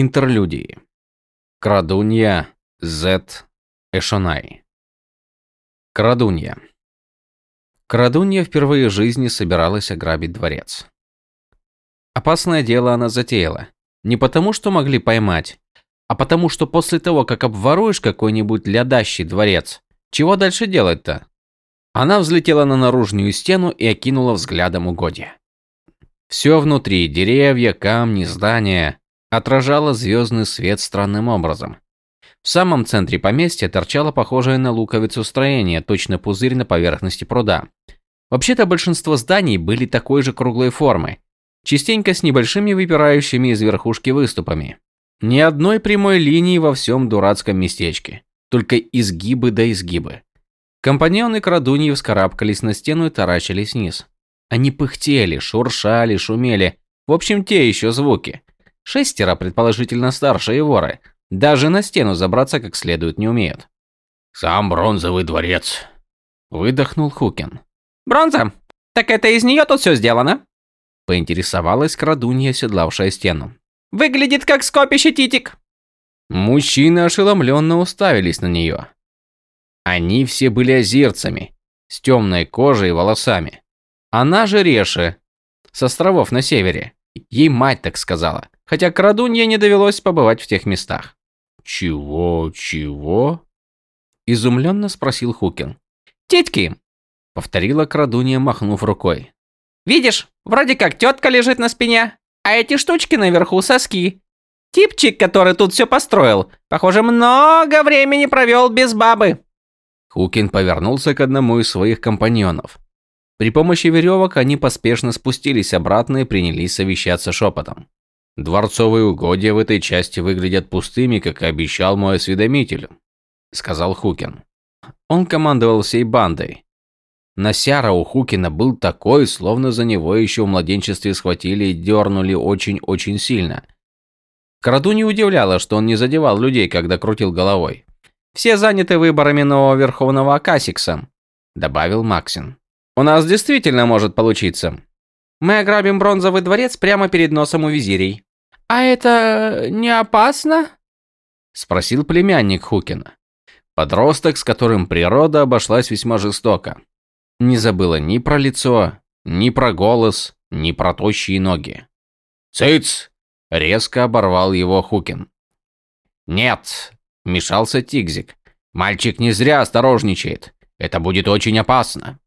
Интерлюдии. Крадунья З. Эшонай. Крадунья. Крадунья впервые в жизни собиралась ограбить дворец. Опасное дело она затеяла. Не потому, что могли поймать, а потому, что после того, как обворуешь какой-нибудь лядащий дворец, чего дальше делать-то? Она взлетела на наружную стену и окинула взглядом угодья. Все внутри, деревья, камни, здания, отражало звездный свет странным образом. В самом центре поместья торчало похожее на луковицу строение, точно пузырь на поверхности пруда. Вообще-то большинство зданий были такой же круглой формы, частенько с небольшими выпирающими из верхушки выступами. Ни одной прямой линии во всем дурацком местечке, только изгибы да изгибы. Компаньоны крадуньи вскарабкались на стену и таращились вниз. Они пыхтели, шуршали, шумели. В общем, те еще звуки. Шестеро, предположительно старшие воры, даже на стену забраться как следует не умеют. «Сам бронзовый дворец», – выдохнул Хукин. «Бронза? Так это из нее тут все сделано?» Поинтересовалась крадунья, седлавшая стену. «Выглядит как скопище титик». Мужчины ошеломленно уставились на нее. Они все были азирцами, с темной кожей и волосами. Она же Реши, с островов на севере. Ей мать так сказала, хотя крадунье не довелось побывать в тех местах. «Чего, чего?» Изумленно спросил Хукин. «Титьки!» Повторила крадунья, махнув рукой. «Видишь, вроде как тетка лежит на спине, а эти штучки наверху соски. Типчик, который тут все построил, похоже, много времени провел без бабы». Хукин повернулся к одному из своих компаньонов. При помощи веревок они поспешно спустились обратно и принялись совещаться шепотом. «Дворцовые угодья в этой части выглядят пустыми, как и обещал мой осведомитель», – сказал Хукин. Он командовал всей бандой. Насяра у Хукина был такой, словно за него еще в младенчестве схватили и дернули очень-очень сильно. Краду не удивляло, что он не задевал людей, когда крутил головой. Все заняты выборами нового Верховного Акасикса, добавил Максин. У нас действительно может получиться. Мы ограбим бронзовый дворец прямо перед носом у визирей. А это не опасно? спросил племянник Хукина. Подросток, с которым природа обошлась весьма жестоко. Не забыла ни про лицо, ни про голос, ни про тощие ноги. «Цыц!» – резко оборвал его Хукин. «Нет, Вмешался Тигзик. «Мальчик не зря осторожничает. Это будет очень опасно».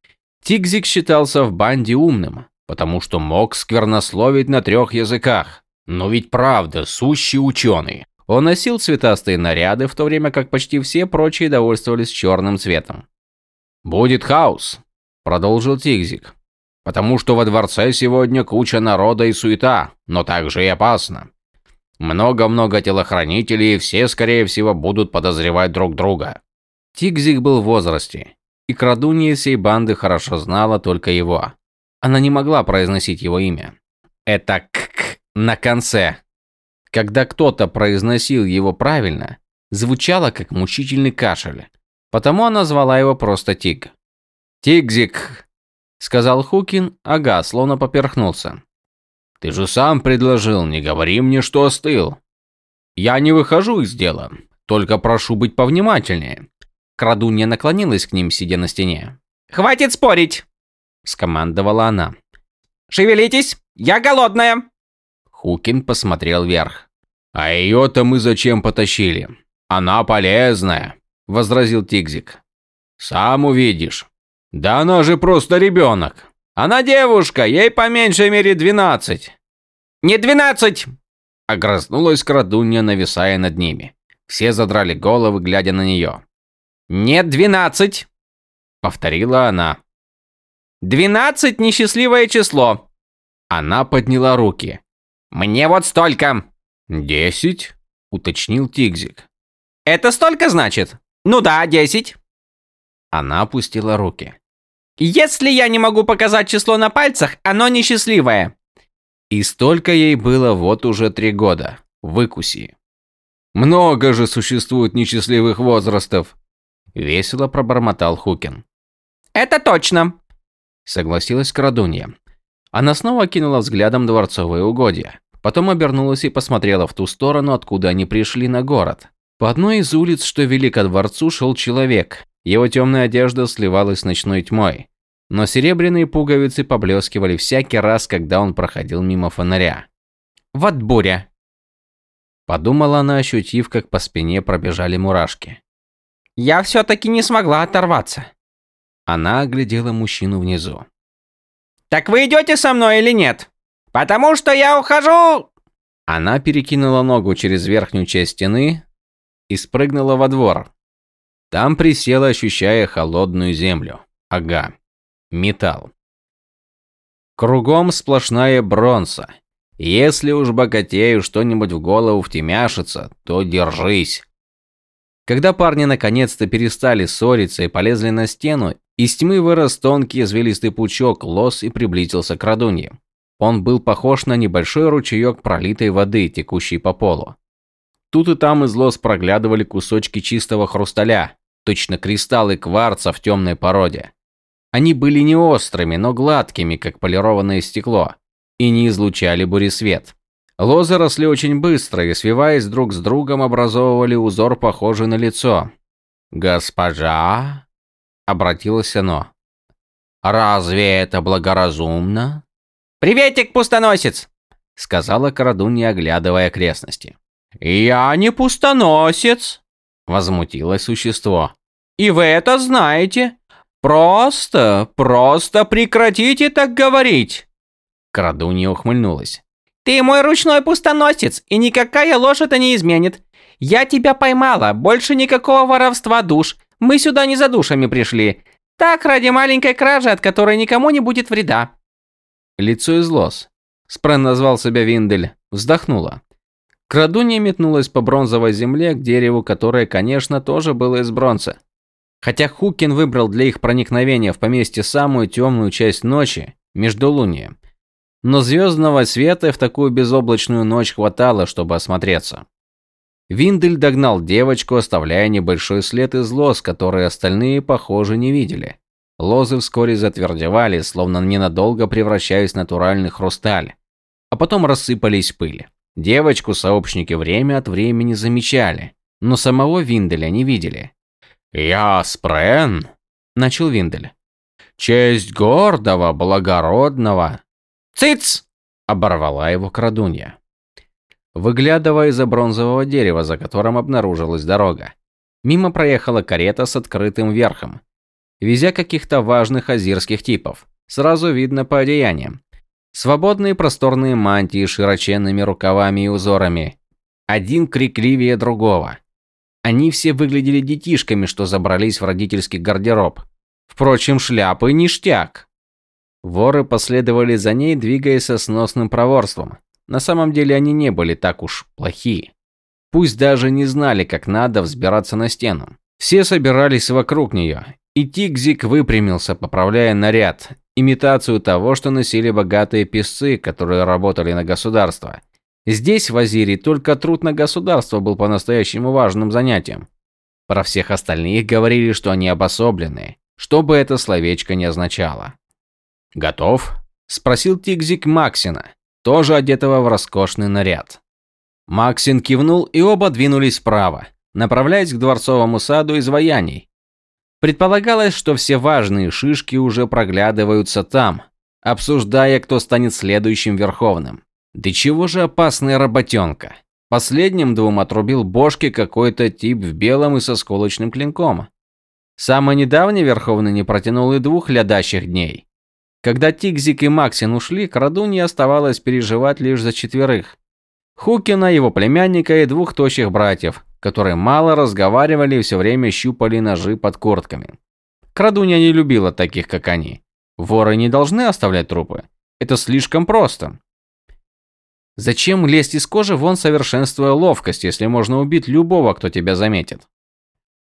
Тигзик считался в банде умным, потому что мог сквернословить на трех языках. Но ведь правда, сущий ученый. Он носил цветастые наряды, в то время как почти все прочие довольствовались черным цветом. «Будет хаос», – продолжил Тигзик. «Потому что во дворце сегодня куча народа и суета, но также и опасно. Много-много телохранителей, и все, скорее всего, будут подозревать друг друга. Тигзик был в возрасте, и крадунья всей банды хорошо знала только его. Она не могла произносить его имя. Это на конце. Когда кто-то произносил его правильно, звучало как мучительный кашель. Потому она звала его просто Тиг. «Тигзик», — сказал Хукин, ага, словно поперхнулся. Ты же сам предложил, не говори мне, что остыл. Я не выхожу из дела, только прошу быть повнимательнее. Крадунья наклонилась к ним, сидя на стене. «Хватит спорить!» – скомандовала она. «Шевелитесь! Я голодная!» Хукин посмотрел вверх. «А ее-то мы зачем потащили? Она полезная!» – возразил Тигзик. «Сам увидишь. Да она же просто ребенок!» Она девушка, ей по меньшей мере двенадцать. Не двенадцать! Огрызнулась крадунья, нависая над ними. Все задрали головы, глядя на нее. «Нет, двенадцать!» — повторила она. «Двенадцать — несчастливое число!» Она подняла руки. «Мне вот столько!» «Десять?» — уточнил Тигзик. «Это столько значит?» «Ну да, десять!» Она опустила руки. Если я не могу показать число на пальцах, оно несчастливое. И столько ей было вот уже три года. Выкуси. Много же существует несчастливых возрастов. Весело пробормотал Хукин. Это точно. Согласилась Крадунья. Она снова кинула взглядом дворцовые угодья. Потом обернулась и посмотрела в ту сторону, откуда они пришли на город. По одной из улиц, что вели ко дворцу, шел человек. Его темная одежда сливалась с ночной тьмой. Но серебряные пуговицы поблескивали всякий раз, когда он проходил мимо фонаря. «Вот буря!» Подумала она, ощутив, как по спине пробежали мурашки. «Я все-таки не смогла оторваться». Она оглядела мужчину внизу. «Так вы идете со мной или нет? Потому что я ухожу!» Она перекинула ногу через верхнюю часть стены и спрыгнула во двор. Там присела, ощущая холодную землю. Ага, металл. Кругом сплошная бронза. Если уж богатею что-нибудь в голову втемяшится, то держись. Когда парни наконец-то перестали ссориться и полезли на стену, из тьмы вырос тонкий извилистый пучок лос и приблизился к радунье. Он был похож на небольшой ручеек пролитой воды, текущей по полу. Тут и там из лос проглядывали кусочки чистого хрусталя, точно кристаллы кварца в темной породе. Они были не острыми, но гладкими, как полированное стекло, и не излучали буресвет. Лозы росли очень быстро и, свиваясь друг с другом, образовывали узор, похожий на лицо. «Госпожа?» – обратилось оно. «Разве это благоразумно?» «Приветик, пустоносец!» – сказала Карадунья, оглядывая окрестности. «Я не пустоносец!» – возмутилось существо. «И вы это знаете. Просто, просто прекратите так говорить!» Крадунья ухмыльнулась. «Ты мой ручной пустоносец, и никакая ложь это не изменит. Я тебя поймала, больше никакого воровства душ. Мы сюда не за душами пришли. Так, ради маленькой кражи, от которой никому не будет вреда». Лицо из лос. Спрен назвал себя Виндель. Вздохнула. Крадунья метнулась по бронзовой земле к дереву, которое, конечно, тоже было из бронзы. Хотя Хукин выбрал для их проникновения в поместье самую темную часть ночи, междулуние. Но звездного света в такую безоблачную ночь хватало, чтобы осмотреться. Виндель догнал девочку, оставляя небольшой след из лоз, которые остальные, похоже, не видели. Лозы вскоре затвердевали, словно ненадолго превращаясь в натуральный хрусталь, а потом рассыпались в пыль. Девочку сообщники время от времени замечали, но самого Винделя не видели. «Я Спрен», – начал Виндель. «Честь гордого, благородного». «Цыц!» – оборвала его крадунья. Выглядывая из-за бронзового дерева, за которым обнаружилась дорога. Мимо проехала карета с открытым верхом, везя каких-то важных азирских типов. Сразу видно по одеяниям. Свободные просторные мантии с широченными рукавами и узорами. Один крикливее другого. Они все выглядели детишками, что забрались в родительский гардероб. Впрочем, шляпы ништяк. Воры последовали за ней, двигаясь со сносным проворством. На самом деле они не были так уж плохие. Пусть даже не знали, как надо взбираться на стену. Все собирались вокруг нее, и Тигзик выпрямился, поправляя наряд, имитацию того, что носили богатые писцы, которые работали на государство. Здесь, в Азире, только труд на государство был по-настоящему важным занятием. Про всех остальных говорили, что они обособленные, что бы это словечко не означало. «Готов?» – спросил Тигзик Максина, тоже одетого в роскошный наряд. Максин кивнул, и оба двинулись вправо, направляясь к дворцовому саду изваяний. Предполагалось, что все важные шишки уже проглядываются там, обсуждая, кто станет следующим верховным. Да чего же опасная работенка. Последним двум отрубил бошки какой-то тип в белом и со сколочным клинком. Самый недавний Верховный не протянул и двух лядащих дней. Когда Тигзик и Максин ушли, Крадунья оставалось переживать лишь за четверых. Хукина, его племянника и двух тощих братьев, которые мало разговаривали и все время щупали ножи под куртками. Крадунья не любила таких, как они. Воры не должны оставлять трупы. Это слишком просто. Зачем лезть из кожи вон совершенствуя ловкость, если можно убить любого, кто тебя заметит?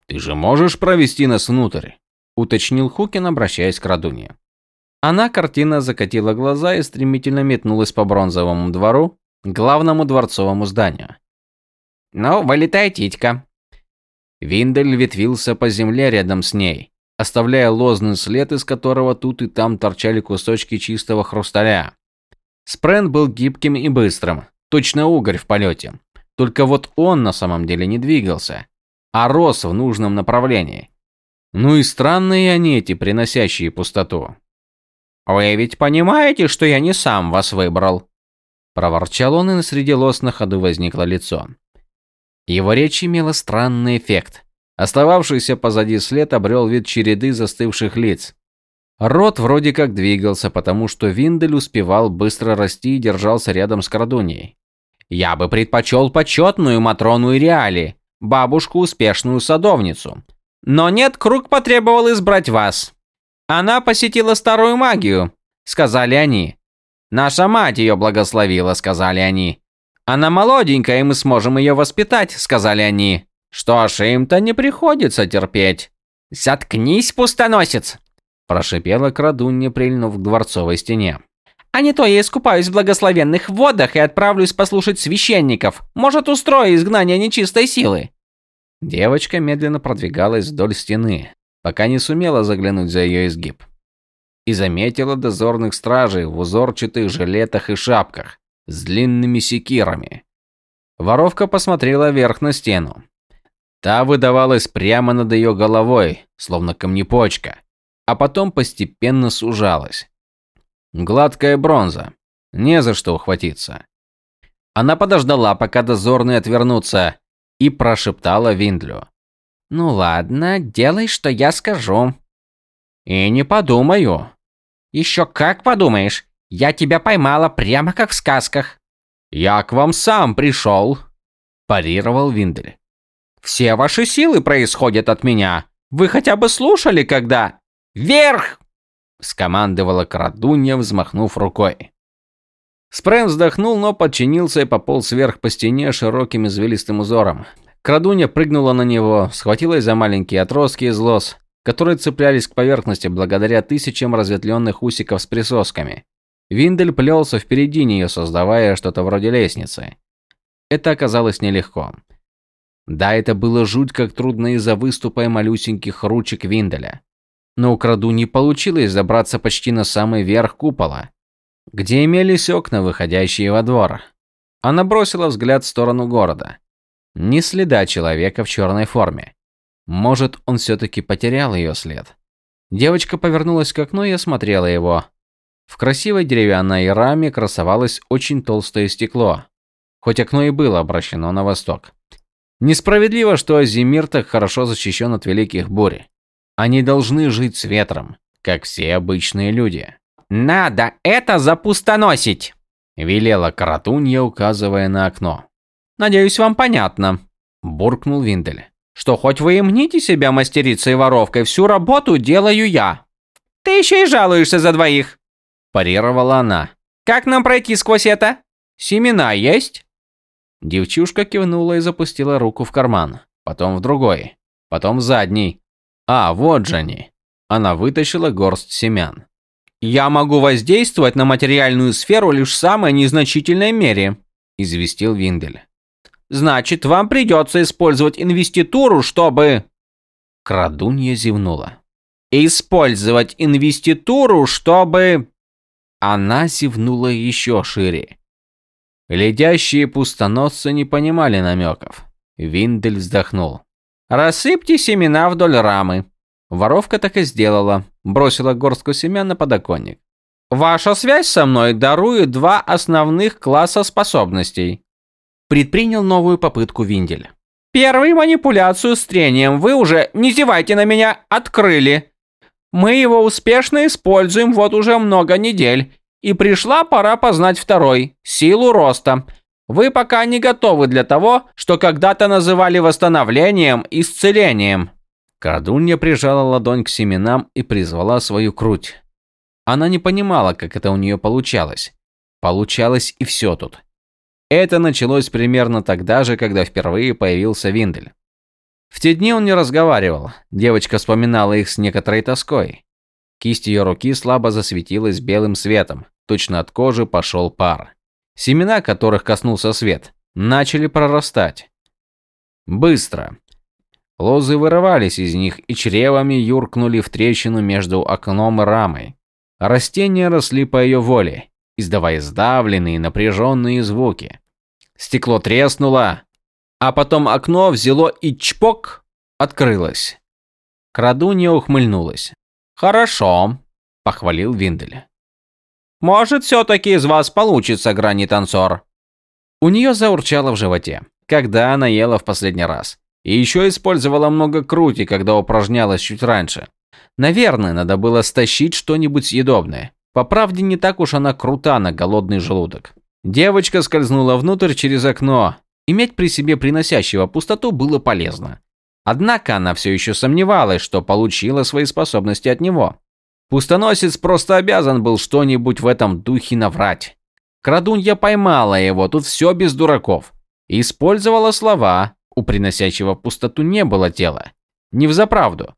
Ты же можешь провести нас внутрь, уточнил Хукин, обращаясь к Радуне. Она картина закатила глаза и стремительно метнулась по бронзовому двору главному дворцовому зданию. «Ну, вылетай, титька!» Виндель ветвился по земле рядом с ней, оставляя лозный след, из которого тут и там торчали кусочки чистого хрусталя. Спрен был гибким и быстрым, точно угорь в полете. Только вот он на самом деле не двигался, а рос в нужном направлении. Ну и странные они эти, приносящие пустоту. «Вы ведь понимаете, что я не сам вас выбрал?» Проворчал он, и среди лос на ходу возникло лицо. Его речь имела странный эффект. Остававшийся позади след обрел вид череды застывших лиц. Рот вроде как двигался, потому что Виндель успевал быстро расти и держался рядом с Крадуньей. «Я бы предпочел почетную Матрону Иреали, бабушку успешную садовницу. Но нет, круг потребовал избрать вас. Она посетила старую магию, сказали они. Наша мать ее благословила, сказали они. Она молоденькая, и мы сможем ее воспитать, сказали они. Что ж, им-то не приходится терпеть. Заткнись, пустоносец, прошипела крадунья, прильнув к дворцовой стене. А не то я искупаюсь в благословенных водах и отправлюсь послушать священников. Может, устрою изгнание нечистой силы. Девочка медленно продвигалась вдоль стены, пока не сумела заглянуть за ее изгиб. И заметила дозорных стражей в узорчатых жилетах и шапках с длинными секирами. Воровка посмотрела вверх на стену. Та выдавалась прямо над ее головой, словно камнепочка, а потом постепенно сужалась. Гладкая бронза. Не за что ухватиться. Она подождала, пока дозорные отвернутся, и прошептала Виндлю. «Ну ладно, делай, что я скажу». «И не подумаю». «Еще как подумаешь. Я тебя поймала прямо как в сказках». «Я к вам сам пришел», – парировал Виндель. «Все ваши силы происходят от меня. Вы хотя бы слушали, когда...» «Вверх!» – скомандовала крадунья, взмахнув рукой. Спрэн вздохнул, но подчинился и пополз вверх по стене широким извилистым узором. Крадунья прыгнула на него, схватилась за маленькие отростки из лос, которые цеплялись к поверхности благодаря тысячам разветвленных усиков с присосками. Виндель плелся впереди нее, создавая что-то вроде лестницы. Это оказалось нелегко. Да, это было жуть как трудно из-за выступа и малюсеньких ручек Винделя. Но у крадуньи получилось забраться почти на самый верх купола где имелись окна, выходящие во двор. Она бросила взгляд в сторону города. Ни следа человека в черной форме. Может, он все-таки потерял ее след. Девочка повернулась к окну и осмотрела его. В красивой деревянной раме красовалось очень толстое стекло, хоть окно и было обращено на восток. Несправедливо, что Азимир так хорошо защищен от великих бурь. Они должны жить с ветром, как все обычные люди. «Надо это запустоносить!» – велела Каратунья, указывая на окно. «Надеюсь, вам понятно», – буркнул Виндель. «Что хоть вы и мните себя мастерицей и воровкой, всю работу делаю я». «Ты еще и жалуешься за двоих», – парировала она. «Как нам пройти сквозь это? Семена есть?» Девчушка кивнула и запустила руку в карман, потом в другой, потом в задний. А, вот же они. Она вытащила горсть семян. «Я могу воздействовать на материальную сферу лишь в самой незначительной мере», – известил Виндель. «Значит, вам придется использовать инвеституру, чтобы...» Крадунья зевнула. «Использовать инвеституру, чтобы...» Она зевнула еще шире. Ледящие пустоносцы не понимали намеков. Виндель вздохнул. «Рассыпьте семена вдоль рамы». Воровка так и сделала бросила горстку семян на подоконник. Ваша связь со мной дарует два основных класса способностей. Предпринял новую попытку Виндель. Первый манипуляцию с трением вы уже, не зевайте на меня, открыли. Мы его успешно используем вот уже много недель. И пришла пора познать второй – силу роста. Вы пока не готовы для того, что когда-то называли восстановлением, исцелением. Кадунья прижала ладонь к семенам и призвала свою круть. Она не понимала, как это у нее получалось. Получалось и все тут. Это началось примерно тогда же, когда впервые появился Виндель. В те дни он не разговаривал, девочка вспоминала их с некоторой тоской. Кисть ее руки слабо засветилась белым светом, точно от кожи пошел пар. Семена, которых коснулся свет, начали прорастать. Быстро, Лозы вырывались из них и чревами юркнули в трещину между окном и рамой. Растения росли по ее воле, издавая сдавленные напряженные звуки. Стекло треснуло, а потом окно взяло и чпок открылось. Крадунья ухмыльнулась. «Хорошо», – похвалил Виндель. «Может, все-таки из вас получится, грани-танцор». У нее заурчало в животе, когда она ела в последний раз. И еще использовала много крути, когда упражнялась чуть раньше. Наверное, надо было стащить что-нибудь съедобное. По правде, не так уж она крута на голодный желудок. Девочка скользнула внутрь через окно. Иметь при себе приносящего пустоту было полезно. Однако она все еще сомневалась, что получила свои способности от него. Пустоносец просто обязан был что-нибудь в этом духе наврать. Крадунья поймала его, тут все без дураков. использовала слова, у приносящего пустоту не было тела. Не взаправду.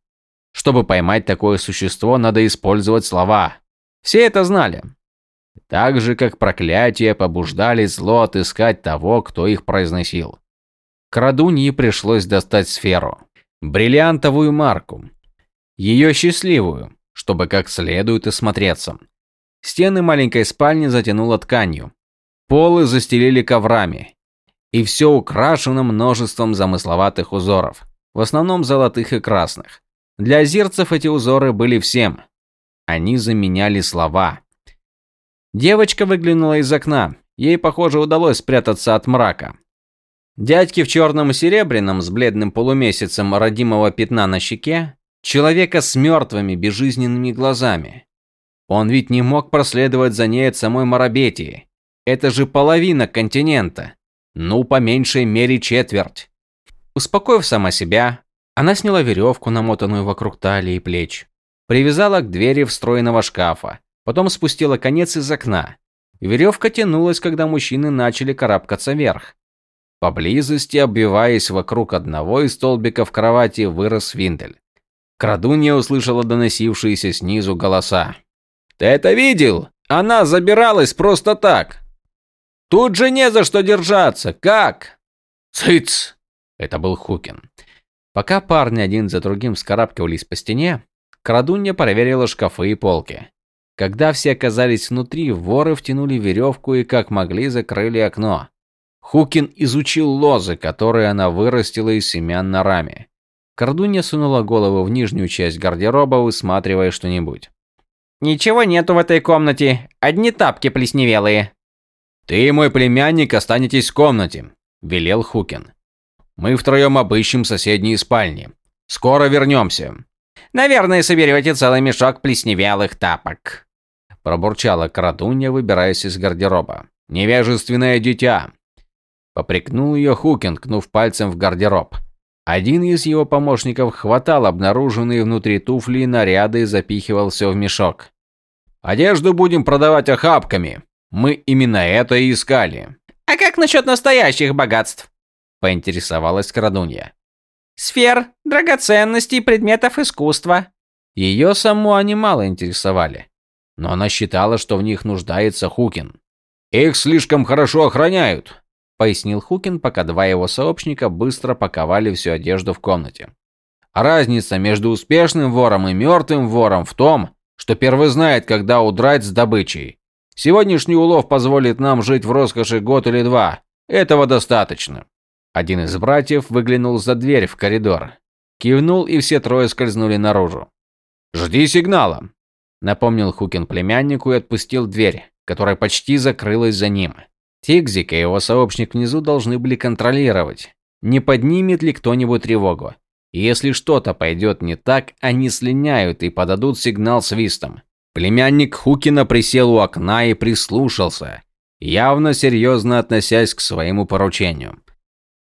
Чтобы поймать такое существо, надо использовать слова. Все это знали. Так же, как проклятия побуждали зло отыскать того, кто их произносил. Крадуньи пришлось достать сферу. Бриллиантовую марку. Ее счастливую, чтобы как следует осмотреться. Стены маленькой спальни затянуло тканью. Полы застелили коврами. И все украшено множеством замысловатых узоров, в основном золотых и красных. Для азирцев эти узоры были всем. Они заменяли слова. Девочка выглянула из окна. Ей, похоже, удалось спрятаться от мрака. Дядьки в черном и серебряном с бледным полумесяцем родимого пятна на щеке, человека с мертвыми безжизненными глазами. Он ведь не мог проследовать за ней от самой Марабетии. Это же половина континента. Ну, по меньшей мере четверть. Успокоив сама себя, она сняла веревку, намотанную вокруг талии и плеч, привязала к двери встроенного шкафа, потом спустила конец из окна. Веревка тянулась, когда мужчины начали карабкаться вверх. Поблизости, обвиваясь вокруг одного из столбиков кровати, вырос Виндель. Крадунья услышала доносившиеся снизу голоса. «Ты это видел? Она забиралась просто так! Тут же не за что держаться! Как?» «Цыц!» Это был Хукин. Пока парни один за другим скарабкивались по стене, крадунья проверила шкафы и полки. Когда все оказались внутри, воры втянули веревку и как могли закрыли окно. Хукин изучил лозы, которые она вырастила из семян на раме. Кардунья сунула голову в нижнюю часть гардероба, высматривая что-нибудь. «Ничего нету в этой комнате, одни тапки плесневелые». «Ты и мой племянник останетесь в комнате», – велел Хукин. Мы втроем обыщем соседние спальни. Скоро вернемся. Наверное, соберете целый мешок плесневелых тапок. Пробурчала Крадунья, выбираясь из гардероба. Невежественное дитя. Попрекнул ее Хукин, кнув пальцем в гардероб. Один из его помощников хватал обнаруженные внутри туфли и наряды и запихивал все в мешок. «Одежду будем продавать охапками. Мы именно это и искали». «А как насчет настоящих богатств?» поинтересовалась крадунья. Сфер, драгоценностей, предметов искусства. Ее саму они мало интересовали, но она считала, что в них нуждается Хукин. Их слишком хорошо охраняют, пояснил Хукин, пока два его сообщника быстро паковали всю одежду в комнате. Разница между успешным вором и мертвым вором в том, что первый знает, когда удрать с добычей. Сегодняшний улов позволит нам жить в роскоши год или два. Этого достаточно. Один из братьев выглянул за дверь в коридор. Кивнул, и все трое скользнули наружу. «Жди сигнала», – напомнил Хукин племяннику и отпустил дверь, которая почти закрылась за ним. Тигзик и его сообщник внизу должны были контролировать, не поднимет ли кто-нибудь тревогу. Если что-то пойдет не так, они слиняют и подадут сигнал свистом. Племянник Хукина присел у окна и прислушался, явно серьезно относясь к своему поручению.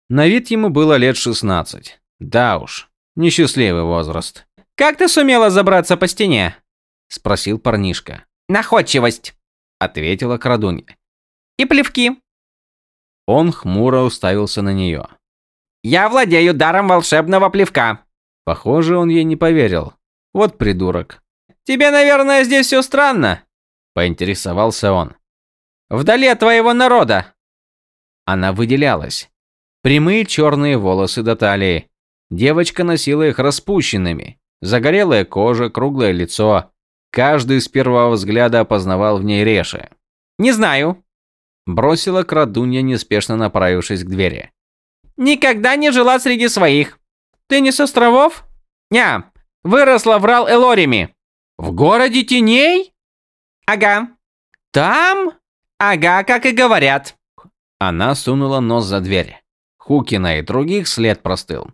На вид ему было лет 16. Да уж, несчастливый возраст. «Как ты сумела забраться по стене?» – спросил парнишка. «Находчивость», – ответила крадунья. «И плевки». Он хмуро уставился на нее. «Я владею даром волшебного плевка». Похоже, он ей не поверил. Вот придурок. «Тебе, наверное, здесь все странно?» – поинтересовался он. «Вдали от твоего народа». Она выделялась. Прямые черные волосы до талии. Девочка носила их распущенными. Загорелая кожа, круглое лицо. Каждый с первого взгляда опознавал в ней Реши. «Не знаю». Бросила крадунья, неспешно направившись к двери. Никогда не жила среди своих. Ты не с островов? Ня, выросла в Рал-Элорими. В городе теней? Ага. Там? Ага, как и говорят. Она сунула нос за дверь. Хукина и других след простыл.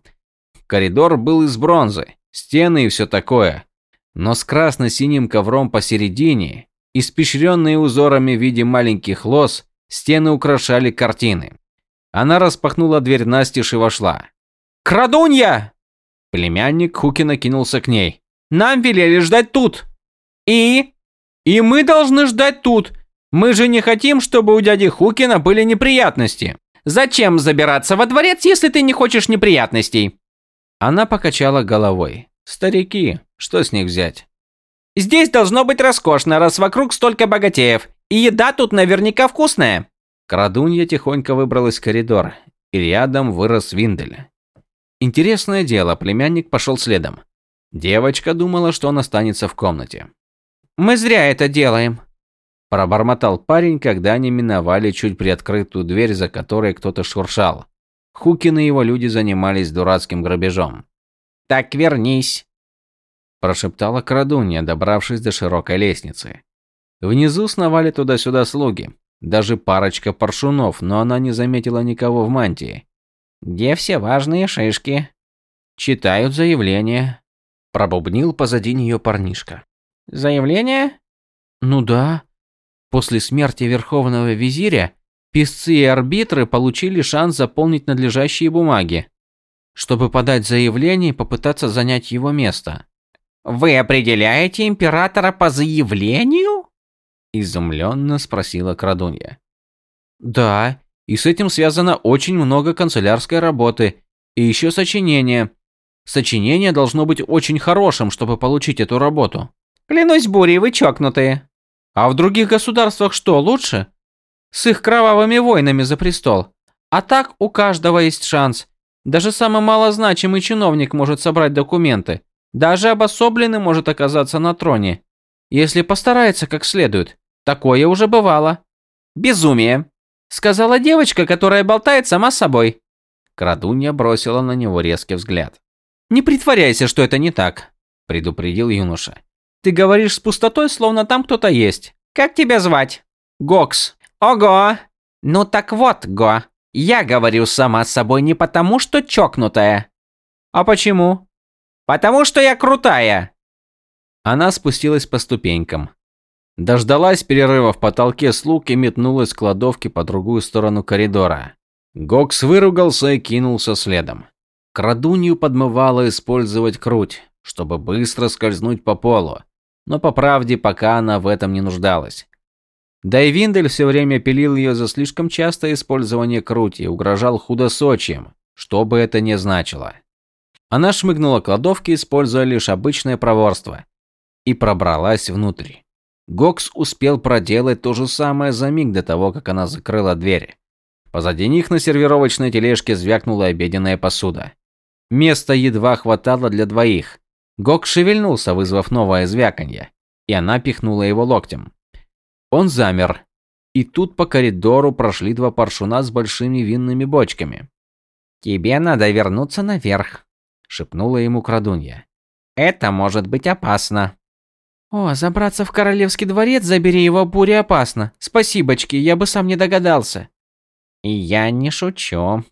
Коридор был из бронзы, стены и все такое. Но с красно-синим ковром посередине, испещренные узорами в виде маленьких лос, стены украшали картины. Она распахнула дверь настежь и вошла. «Крадунья!» Племянник Хукина кинулся к ней. «Нам велели ждать тут!» «И?» «И мы должны ждать тут! Мы же не хотим, чтобы у дяди Хукина были неприятности!» «Зачем забираться во дворец, если ты не хочешь неприятностей?» Она покачала головой. «Старики, что с них взять?» «Здесь должно быть роскошно, раз вокруг столько богатеев. И еда тут наверняка вкусная!» Крадунья тихонько выбралась в коридор, и рядом вырос Виндель. Интересное дело, племянник пошел следом. Девочка думала, что он останется в комнате. «Мы зря это делаем», – пробормотал парень, когда они миновали чуть приоткрытую дверь, за которой кто-то шуршал. Хукин и его люди занимались дурацким грабежом. «Так вернись», – прошептала крадунья, добравшись до широкой лестницы. Внизу сновали туда-сюда слуги. Даже парочка паршунов, но она не заметила никого в мантии. «Где все важные шишки?» «Читают заявление», – пробубнил позади нее парнишка. «Заявление?» «Ну да. После смерти Верховного Визиря писцы и арбитры получили шанс заполнить надлежащие бумаги, чтобы подать заявление и попытаться занять его место». «Вы определяете императора по заявлению?» Изумленно спросила крадунья. Да, и с этим связано очень много канцелярской работы. И еще сочинение. Сочинение должно быть очень хорошим, чтобы получить эту работу. Клянусь бурей, вы чокнутые. А в других государствах что, лучше? С их кровавыми войнами за престол. А так у каждого есть шанс. Даже самый малозначимый чиновник может собрать документы. Даже обособленный может оказаться на троне. Если постарается как следует. Такое уже бывало. Безумие, сказала девочка, которая болтает сама собой. Крадунья бросила на него резкий взгляд. Не притворяйся, что это не так, предупредил юноша. Ты говоришь с пустотой, словно там кто-то есть. Как тебя звать? Гокс. Ого. Ну так вот, Го. Я говорю сама с собой не потому, что чокнутая. А почему? Потому что я крутая. Она спустилась по ступенькам. Дождалась перерыва в потолке слуг и метнулась к кладовке по другую сторону коридора. Гокс выругался и кинулся следом. Крадунью подмывало использовать круть, чтобы быстро скользнуть по полу, но по правде пока она в этом не нуждалась. Да и Виндель все время пилил ее за слишком частое использование крути и угрожал худосочием, что бы это ни значило. Она шмыгнула к кладовке, используя лишь обычное проворство, и пробралась внутрь. Гокс успел проделать то же самое за миг до того, как она закрыла дверь. Позади них на сервировочной тележке звякнула обеденная посуда. Места едва хватало для двоих. Гокс шевельнулся, вызвав новое звяканье, и она пихнула его локтем. Он замер. И тут по коридору прошли два паршуна с большими винными бочками. «Тебе надо вернуться наверх», – шепнула ему крадунья. «Это может быть опасно». «О, забраться в королевский дворец, забери его, буря опасно. Спасибочки, я бы сам не догадался». «И я не шучу»,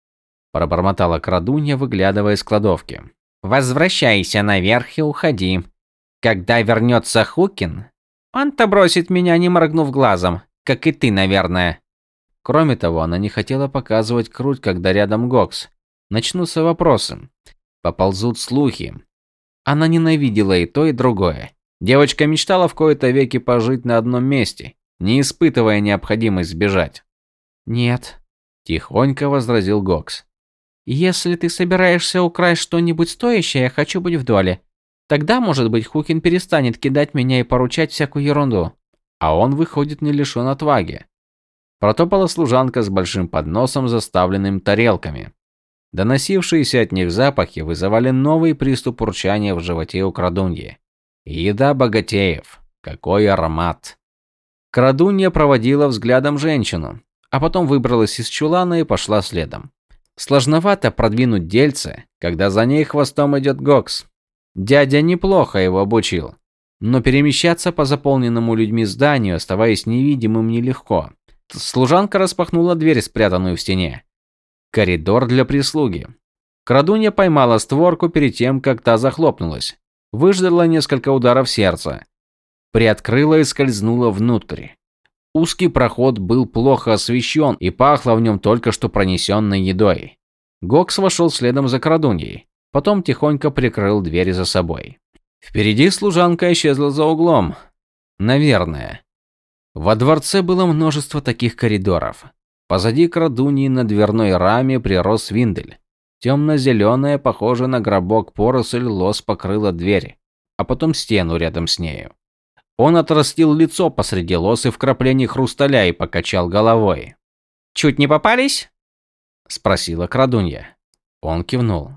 – пробормотала крадунья, выглядывая из кладовки. «Возвращайся наверх и уходи. Когда вернется Хукин, он-то бросит меня, не моргнув глазом, как и ты, наверное». Кроме того, она не хотела показывать круть, когда рядом Гокс. Начнутся вопросы. Поползут слухи. Она ненавидела и то, и другое. Девочка мечтала в кои-то веки пожить на одном месте, не испытывая необходимость сбежать. «Нет», – тихонько возразил Гокс. «Если ты собираешься украсть что-нибудь стоящее, я хочу быть в доле. Тогда, может быть, Хукин перестанет кидать меня и поручать всякую ерунду». А он выходит не лишен отваги. Протопала служанка с большим подносом, заставленным тарелками. Доносившиеся от них запахи вызывали новый приступ урчания в животе у крадуньи. Еда богатеев. Какой аромат. Крадунья проводила взглядом женщину, а потом выбралась из чулана и пошла следом. Сложновато продвинуть дельце, когда за ней хвостом идет Гокс. Дядя неплохо его обучил, но перемещаться по заполненному людьми зданию, оставаясь невидимым, нелегко. Служанка распахнула дверь, спрятанную в стене. Коридор для прислуги. Крадунья поймала створку перед тем, как та захлопнулась. Выждала несколько ударов сердца. Приоткрыла и скользнула внутрь. Узкий проход был плохо освещен и пахло в нем только что пронесенной едой. Гокс вошел следом за крадуньей. Потом тихонько прикрыл дверь за собой. Впереди служанка исчезла за углом. Наверное. Во дворце было множество таких коридоров. Позади крадуньи на дверной раме прирос виндель. Темно-зеленая, похожая на гробок поросль, лос покрыла дверь, а потом стену рядом с нею. Он отрастил лицо посреди лосы вкраплений хрусталя и покачал головой. «Чуть не попались?» – спросила крадунья. Он кивнул.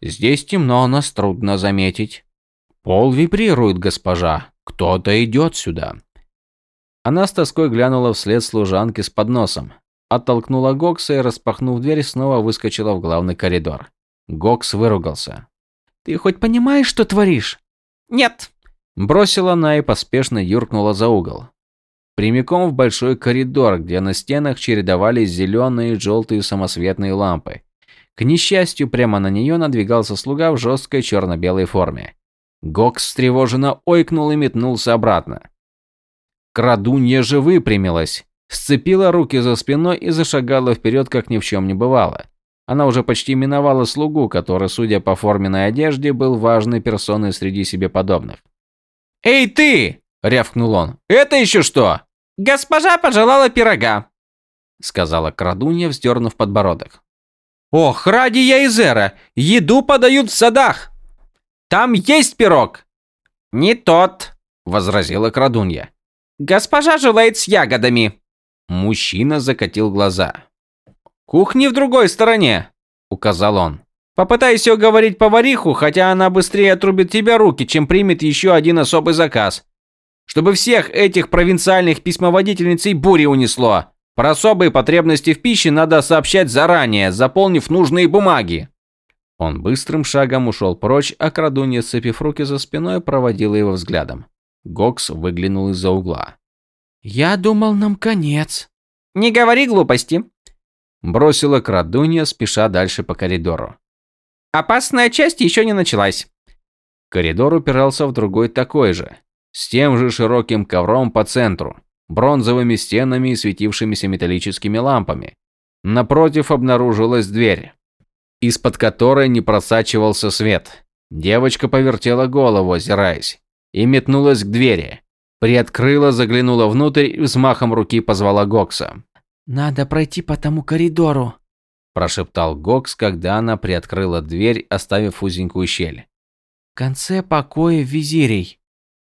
«Здесь темно, нас трудно заметить. Пол вибрирует, госпожа. Кто-то идет сюда». Она с тоской глянула вслед служанке с подносом оттолкнула Гокса и, распахнув дверь, снова выскочила в главный коридор. Гокс выругался. «Ты хоть понимаешь, что творишь?» «Нет!» Бросила она и поспешно юркнула за угол. Прямиком в большой коридор, где на стенах чередовались зеленые и желтые самосветные лампы. К несчастью, прямо на нее надвигался слуга в жесткой черно-белой форме. Гокс встревоженно ойкнул и метнулся обратно. Крадунья же выпрямилась сцепила руки за спиной и зашагала вперед, как ни в чем не бывало. Она уже почти миновала слугу, который, судя по форменной одежде, был важной персоной среди себе подобных. «Эй, ты!» – рявкнул он. «Это еще что?» «Госпожа пожелала пирога», – сказала крадунья, вздернув подбородок. «Ох, ради Яизера! Еду подают в садах! Там есть пирог!» «Не тот», – возразила крадунья. «Госпожа желает с ягодами». Мужчина закатил глаза. «Кухни в другой стороне», — указал он. «Попытайся уговорить повариху, хотя она быстрее отрубит тебе руки, чем примет еще один особый заказ. Чтобы всех этих провинциальных письмоводительницей бури унесло. Про особые потребности в пище надо сообщать заранее, заполнив нужные бумаги». Он быстрым шагом ушел прочь, а крадунья, сцепив руки за спиной, проводила его взглядом. Гокс выглянул из-за угла. «Я думал, нам конец». «Не говори глупости», – бросила крадунья, спеша дальше по коридору. «Опасная часть еще не началась». Коридор упирался в другой такой же, с тем же широким ковром по центру, бронзовыми стенами и светившимися металлическими лампами. Напротив обнаружилась дверь, из-под которой не просачивался свет. Девочка повертела голову, озираясь, и метнулась к двери. Приоткрыла, заглянула внутрь и взмахом руки позвала Гокса. «Надо пройти по тому коридору», – прошептал Гокс, когда она приоткрыла дверь, оставив узенькую щель. «В конце покоя визирей.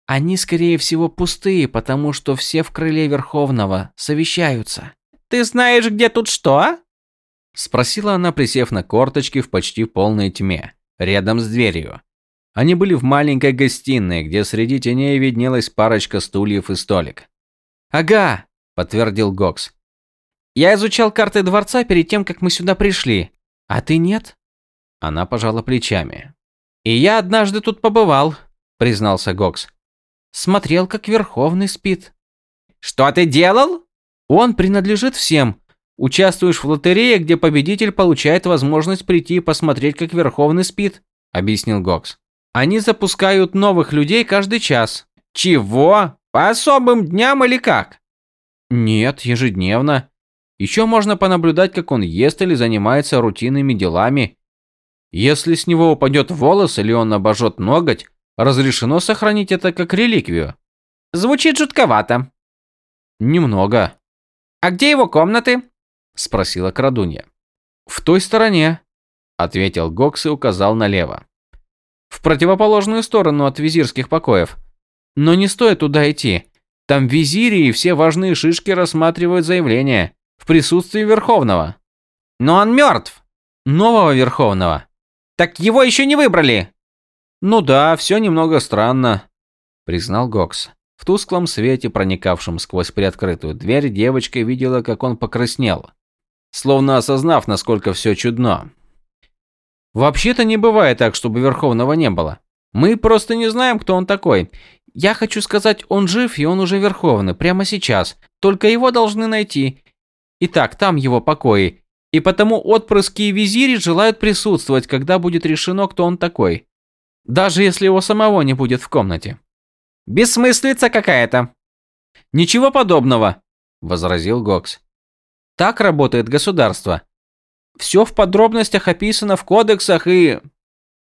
Они, скорее всего, пустые, потому что все в крыле Верховного совещаются». «Ты знаешь, где тут что?» – спросила она, присев на корточки в почти полной тьме, рядом с дверью. Они были в маленькой гостиной, где среди теней виднелась парочка стульев и столик. «Ага», – подтвердил Гокс. «Я изучал карты дворца перед тем, как мы сюда пришли. А ты нет?» Она пожала плечами. «И я однажды тут побывал», – признался Гокс. «Смотрел, как Верховный спит». «Что ты делал?» «Он принадлежит всем. Участвуешь в лотерее, где победитель получает возможность прийти и посмотреть, как Верховный спит», – объяснил Гокс. Они запускают новых людей каждый час. Чего? По особым дням или как? Нет, ежедневно. Еще можно понаблюдать, как он ест или занимается рутинными делами. Если с него упадет волос или он обожжет ноготь, разрешено сохранить это как реликвию. Звучит жутковато. Немного. А где его комнаты? Спросила крадунья. В той стороне, ответил Гокс и указал налево в противоположную сторону от визирских покоев. Но не стоит туда идти. Там визири и все важные шишки рассматривают заявление в присутствии Верховного. Но он мертв. Нового Верховного. Так его еще не выбрали. Ну да, все немного странно, признал Гокс. В тусклом свете, проникавшем сквозь приоткрытую дверь, девочка видела, как он покраснел, словно осознав, насколько все чудно. Вообще-то не бывает так, чтобы Верховного не было. Мы просто не знаем, кто он такой. Я хочу сказать, он жив, и он уже Верховный, прямо сейчас. Только его должны найти. Итак, там его покои. И потому отпрыски и визири желают присутствовать, когда будет решено, кто он такой. Даже если его самого не будет в комнате. Бессмыслица какая-то. Ничего подобного, возразил Гокс. Так работает государство. Все в подробностях описано в кодексах и...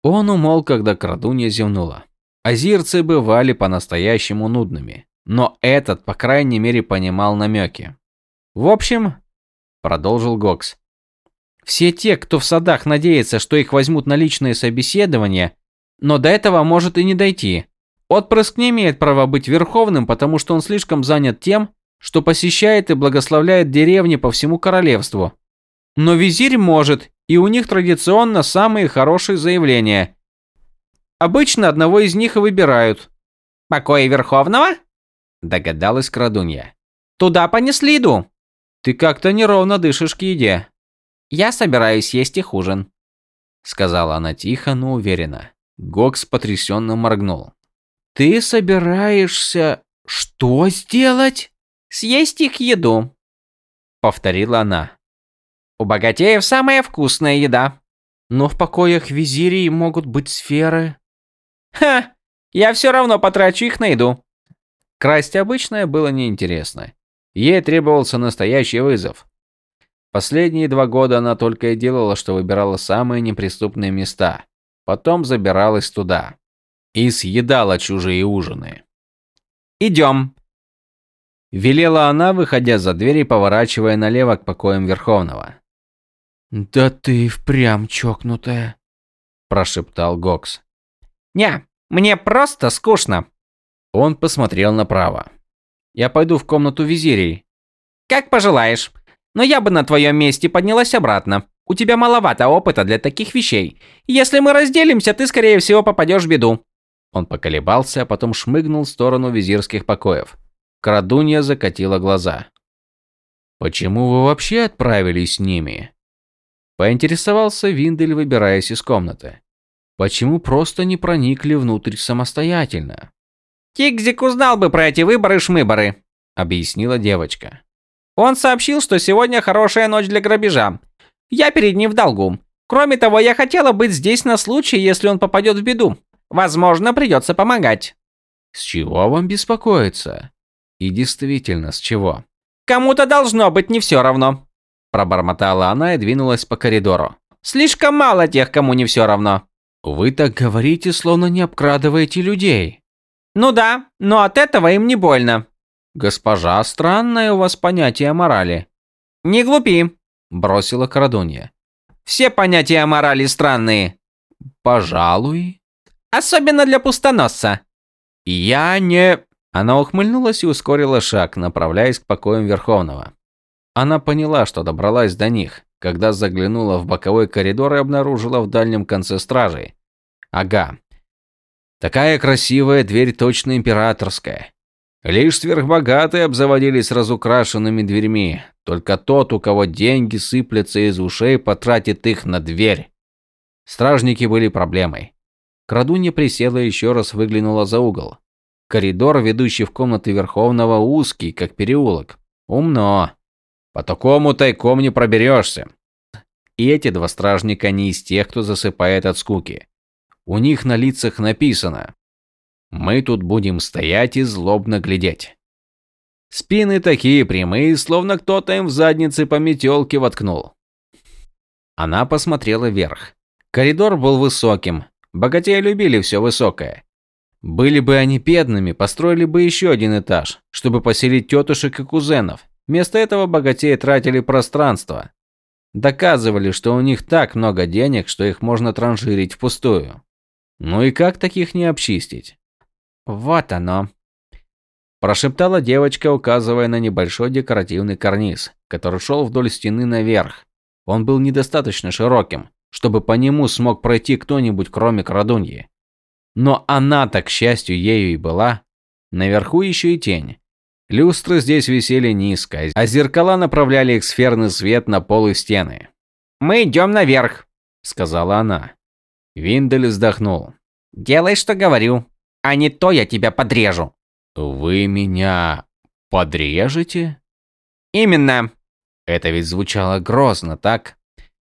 Он умолк, когда крадунья зевнула. Азирцы бывали по-настоящему нудными, но этот, по крайней мере, понимал намеки. В общем, продолжил Гокс, все те, кто в садах надеется, что их возьмут на личные собеседования, но до этого может и не дойти. Отпрыск не имеет права быть верховным, потому что он слишком занят тем, что посещает и благословляет деревни по всему королевству. Но визирь может, и у них традиционно самые хорошие заявления. Обычно одного из них и выбирают. «Покои Верховного?» Догадалась крадунья. «Туда понесли еду». «Ты как-то неровно дышишь к еде». «Я собираюсь есть их ужин», — сказала она тихо, но уверенно. Гокс потрясенно моргнул. «Ты собираешься что сделать?» «Съесть их еду», — повторила она. «У богатеев самая вкусная еда». «Но в покоях визирей могут быть сферы». «Ха! Я все равно потрачу их на еду». Красть обычное было неинтересно. Ей требовался настоящий вызов. Последние два года она только и делала, что выбирала самые неприступные места. Потом забиралась туда. И съедала чужие ужины. «Идем», – велела она, выходя за дверь и поворачивая налево к покоям Верховного. «Да ты впрямь чокнутая», – прошептал Гокс. «Не, мне просто скучно». Он посмотрел направо. «Я пойду в комнату визирей». «Как пожелаешь. Но я бы на твоем месте поднялась обратно. У тебя маловато опыта для таких вещей. Если мы разделимся, ты, скорее всего, попадешь в беду». Он поколебался, а потом шмыгнул в сторону визирских покоев. Крадунья закатила глаза. «Почему вы вообще отправились с ними?» Поинтересовался Виндель, выбираясь из комнаты. «Почему просто не проникли внутрь самостоятельно?» «Тигзик узнал бы про эти выборы-шмыборы», — объяснила девочка. Он сообщил, что сегодня хорошая ночь для грабежа. Я перед ним в долгу. Кроме того, я хотела быть здесь на случай, если он попадет в беду. Возможно, придется помогать. С чего вам беспокоиться? И действительно, с чего? Кому-то должно быть не все равно. Пробормотала она и двинулась по коридору. Слишком мало тех, кому не все равно. Вы так говорите, словно не обкрадываете людей. Ну да, но от этого им не больно. «Госпожа, странное у вас понятие о морали». «Не глупи», – бросила Крадунья. «Все понятия о морали странные». «Пожалуй». «Особенно для пустоносца». «Я не...» Она ухмыльнулась и ускорила шаг, направляясь к покоям Верховного. Она поняла, что добралась до них, когда заглянула в боковой коридор и обнаружила в дальнем конце стражей. Ага. Такая красивая дверь точно императорская. Лишь сверхбогатые обзаводились разукрашенными дверьми. Только тот, у кого деньги сыплятся из ушей, потратит их на дверь. Стражники были проблемой. Крадунья присела и еще раз выглянула за угол. Коридор, ведущий в комнаты Верховного, узкий, как переулок. Умно. По такому тайком не проберешься. И эти два стражника не из тех, кто засыпает от скуки. У них на лицах написано мы тут будем стоять и злобно глядеть. Спины такие прямые, словно кто-то им в заднице по метелке воткнул. Она посмотрела вверх. Коридор был высоким. Богатеи любили все высокое. Были бы они бедными, построили бы еще один этаж, чтобы поселить тетушек и кузенов. Вместо этого богатеи тратили пространство. Доказывали, что у них так много денег, что их можно транжирить впустую. Ну и как таких не обчистить? «Вот оно», – прошептала девочка, указывая на небольшой декоративный карниз, который шел вдоль стены наверх. Он был недостаточно широким, чтобы по нему смог пройти кто-нибудь, кроме крадуньи. Но она-то, к счастью, ею и была. Наверху еще и тень. Люстры здесь висели низко, а зеркала направляли их сферный свет на пол и стены. «Мы идем наверх», — сказала она. Виндель вздохнул. «Делай, что говорю, а не то я тебя подрежу». «Вы меня подрежете?» «Именно». Это ведь звучало грозно, так?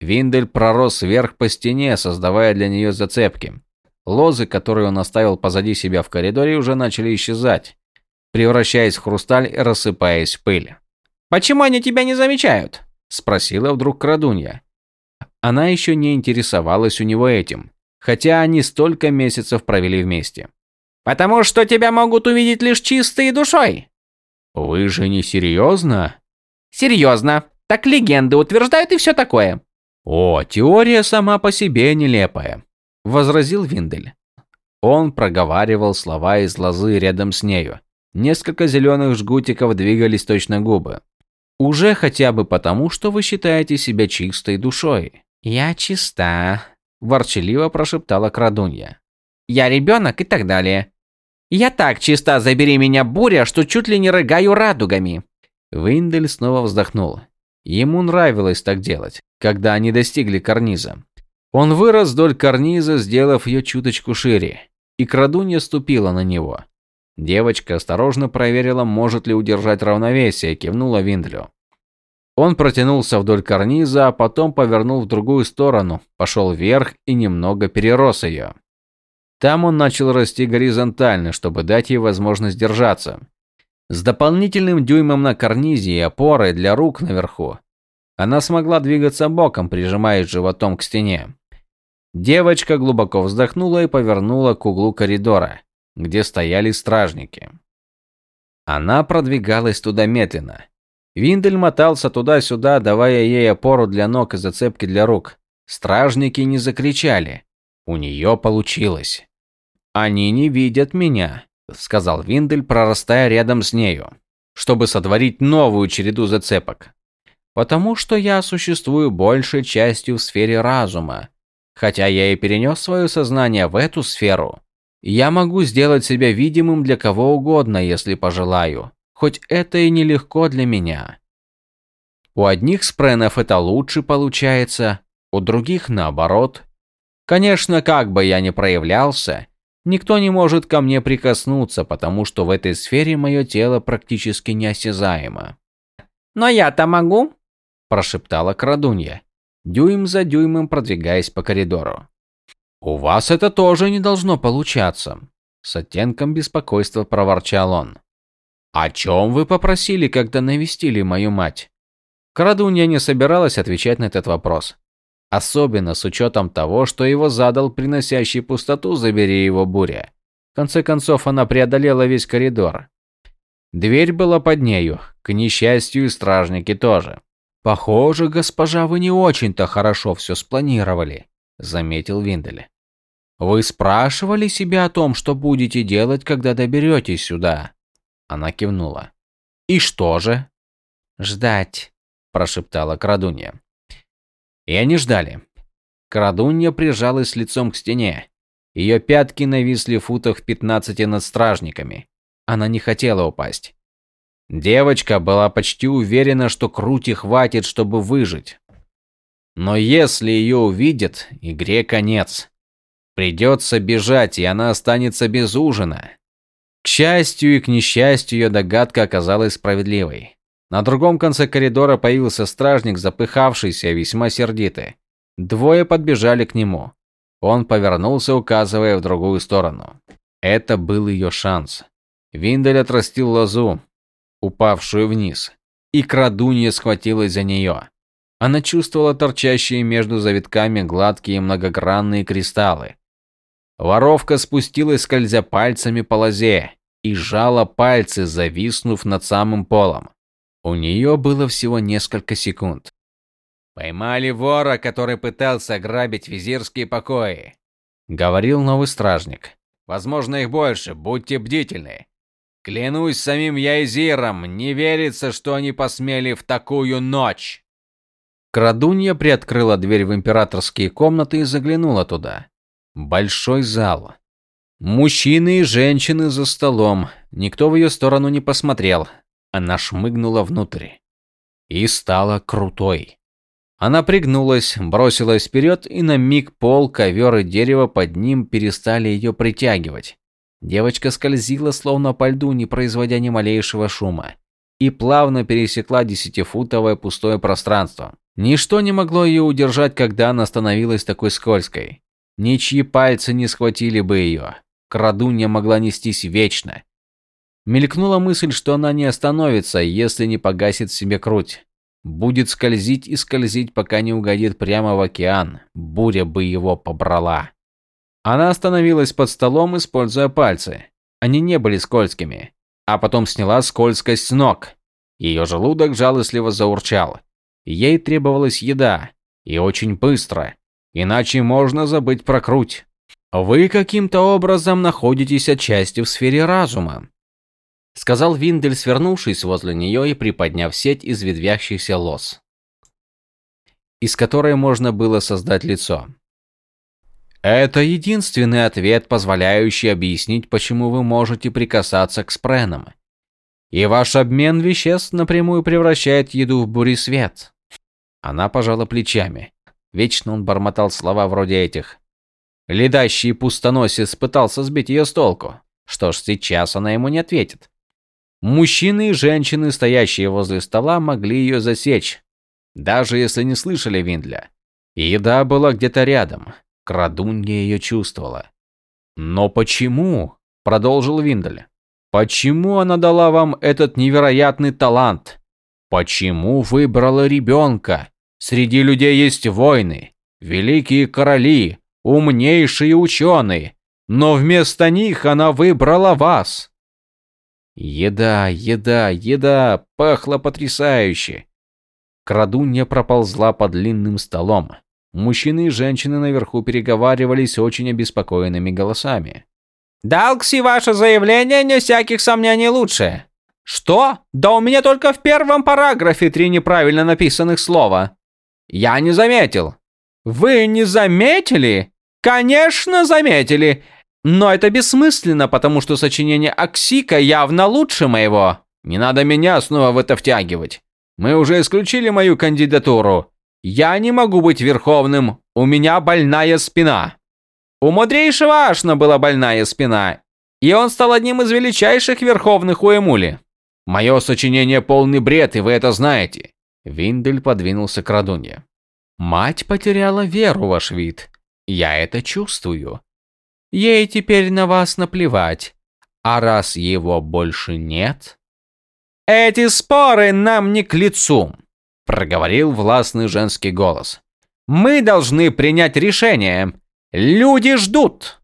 Виндель пророс вверх по стене, создавая для нее зацепки. Лозы, которые он оставил позади себя в коридоре, уже начали исчезать, превращаясь в хрусталь и рассыпаясь в пыль. «Почему они тебя не замечают?» – спросила вдруг крадунья. Она еще не интересовалась у него этим, хотя они столько месяцев провели вместе. «Потому что тебя могут увидеть лишь чистой душой». «Вы же не серьезно?» «Серьезно. Так легенды утверждают и все такое». «О, теория сама по себе нелепая возразил Виндель. Он проговаривал слова из лозы рядом с нею. Несколько зеленых жгутиков двигались точно губы. Уже хотя бы потому, что вы считаете себя чистой душой. Я чиста, ворчаливо прошептала крадунья. Я ребенок и так далее. Я так чиста, забери меня, буря, что чуть ли не рыгаю радугами. Виндель снова вздохнул. Ему нравилось так делать, когда они достигли карниза. Он вырос вдоль карниза, сделав ее чуточку шире, и крадунья ступила на него. Девочка осторожно проверила, может ли удержать равновесие, кивнула Виндлю. Он протянулся вдоль карниза, а потом повернул в другую сторону, пошел вверх и немного перерос ее. Там он начал расти горизонтально, чтобы дать ей возможность держаться. С дополнительным дюймом на карнизе и опорой для рук наверху. Она смогла двигаться боком, прижимаясь животом к стене. Девочка глубоко вздохнула и повернула к углу коридора, где стояли стражники. Она продвигалась туда медленно. Виндель мотался туда-сюда, давая ей опору для ног и зацепки для рук. Стражники не закричали. У нее получилось. «Они не видят меня», — сказал Виндель, прорастая рядом с нею, чтобы сотворить новую череду зацепок. «Потому что я существую большей частью в сфере разума, Хотя я и перенес свое сознание в эту сферу, я могу сделать себя видимым для кого угодно, если пожелаю. Хоть это и нелегко для меня. У одних спренов это лучше получается, у других наоборот. Конечно, как бы я ни проявлялся, никто не может ко мне прикоснуться, потому что в этой сфере мое тело практически неосязаемо. «Но я-то могу?» – прошептала крадунья дюйм за дюймом продвигаясь по коридору. «У вас это тоже не должно получаться», – с оттенком беспокойства проворчал он. «О чем вы попросили, когда навестили мою мать?» Крадунья не собиралась отвечать на этот вопрос. Особенно с учетом того, что его задал приносящий пустоту «Забери его, буря». В конце концов, она преодолела весь коридор. Дверь была под нею, к несчастью, и стражники тоже. «Похоже, госпожа, вы не очень-то хорошо все спланировали», – заметил Виндель. «Вы спрашивали себя о том, что будете делать, когда доберетесь сюда?» Она кивнула. «И что же?» «Ждать», – прошептала крадунья. И они ждали. Крадунья прижалась лицом к стене. Ее пятки нависли в футах в пятнадцати над стражниками. Она не хотела упасть. Девочка была почти уверена, что крути хватит, чтобы выжить. Но если ее увидят, игре конец. Придется бежать, и она останется без ужина. К счастью и к несчастью, ее догадка оказалась справедливой. На другом конце коридора появился стражник, запыхавшийся, весьма сердитый. Двое подбежали к нему. Он повернулся, указывая в другую сторону. Это был ее шанс. Виндель отрастил лозу, упавшую вниз, и крадунья схватилась за нее. Она чувствовала торчащие между завитками гладкие многогранные кристаллы. Воровка спустилась, скользя пальцами по лозе, и сжала пальцы, зависнув над самым полом. У нее было всего несколько секунд. «Поймали вора, который пытался ограбить визирские покои», — говорил новый стражник. «Возможно, их больше, будьте бдительны. Клянусь самим Яйзиром, не верится, что они посмели в такую ночь. Крадунья приоткрыла дверь в императорские комнаты и заглянула туда. Большой зал. Мужчины и женщины за столом, Никто в ее сторону не посмотрел. Она шмыгнула внутрь. И стала крутой. Она пригнулась, бросилась вперед, и на миг пол, ковер и дерево под ним перестали ее притягивать. Девочка скользила, словно по льду, не производя ни малейшего шума, и плавно пересекла десятифутовое пустое пространство. Ничто не могло ее удержать, когда она становилась такой скользкой. Ничьи пальцы не схватили бы ее. Крадунья могла нестись вечно. Мелькнула мысль, что она не остановится, если не погасит себе круть. Будет скользить и скользить, пока не угодит прямо в океан. Буря бы его побрала. Она остановилась под столом, используя пальцы. Они не были скользкими. А потом сняла скользкость с ног. Ее желудок жалостливо заурчал. Ей требовалась еда. И очень быстро. Иначе можно забыть про круть. Вы каким-то образом находитесь отчасти в сфере разума. Сказал Виндель, свернувшись возле нее и приподняв сеть из ветвящихся лос. Из которой можно было создать лицо. Это единственный ответ, позволяющий объяснить, почему вы можете прикасаться к спренам. И ваш обмен веществ напрямую превращает еду в буресвет. Она пожала плечами. Вечно он бормотал слова вроде этих. Ледащий пустоносец пытался сбить ее с толку. Что ж, сейчас она ему не ответит. Мужчины и женщины, стоящие возле стола, могли ее засечь, даже если не слышали Виндля. еда была где-то рядом. Крадунья ее чувствовала. «Но почему?» – продолжил Виндель. «Почему она дала вам этот невероятный талант? Почему выбрала ребенка? Среди людей есть войны, великие короли, умнейшие ученые, но вместо них она выбрала вас». Еда, еда, еда, пахло потрясающе. Крадунья проползла под длинным столом. Мужчины и женщины наверху переговаривались очень обеспокоенными голосами. «Далкси, ваше заявление, не всяких сомнений, лучше». «Что? Да у меня только в первом параграфе три неправильно написанных слова». «Я не заметил». «Вы не заметили?» «Конечно, заметили. Но это бессмысленно, потому что сочинение Аксика явно лучше моего. Не надо меня снова в это втягивать. Мы уже исключили мою кандидатуру. Я не могу быть верховным, у меня больная спина. У мудрейшего Ашна была больная спина, и он стал одним из величайших верховных у Эмули. Мое сочинение полный бред, и вы это знаете. Виндель подвинулся к Радунье. Мать потеряла веру, ваш вид. Я это чувствую. Ей теперь на вас наплевать. А раз его больше нет... Эти споры нам не к лицу проговорил властный женский голос. Мы должны принять решение. Люди ждут.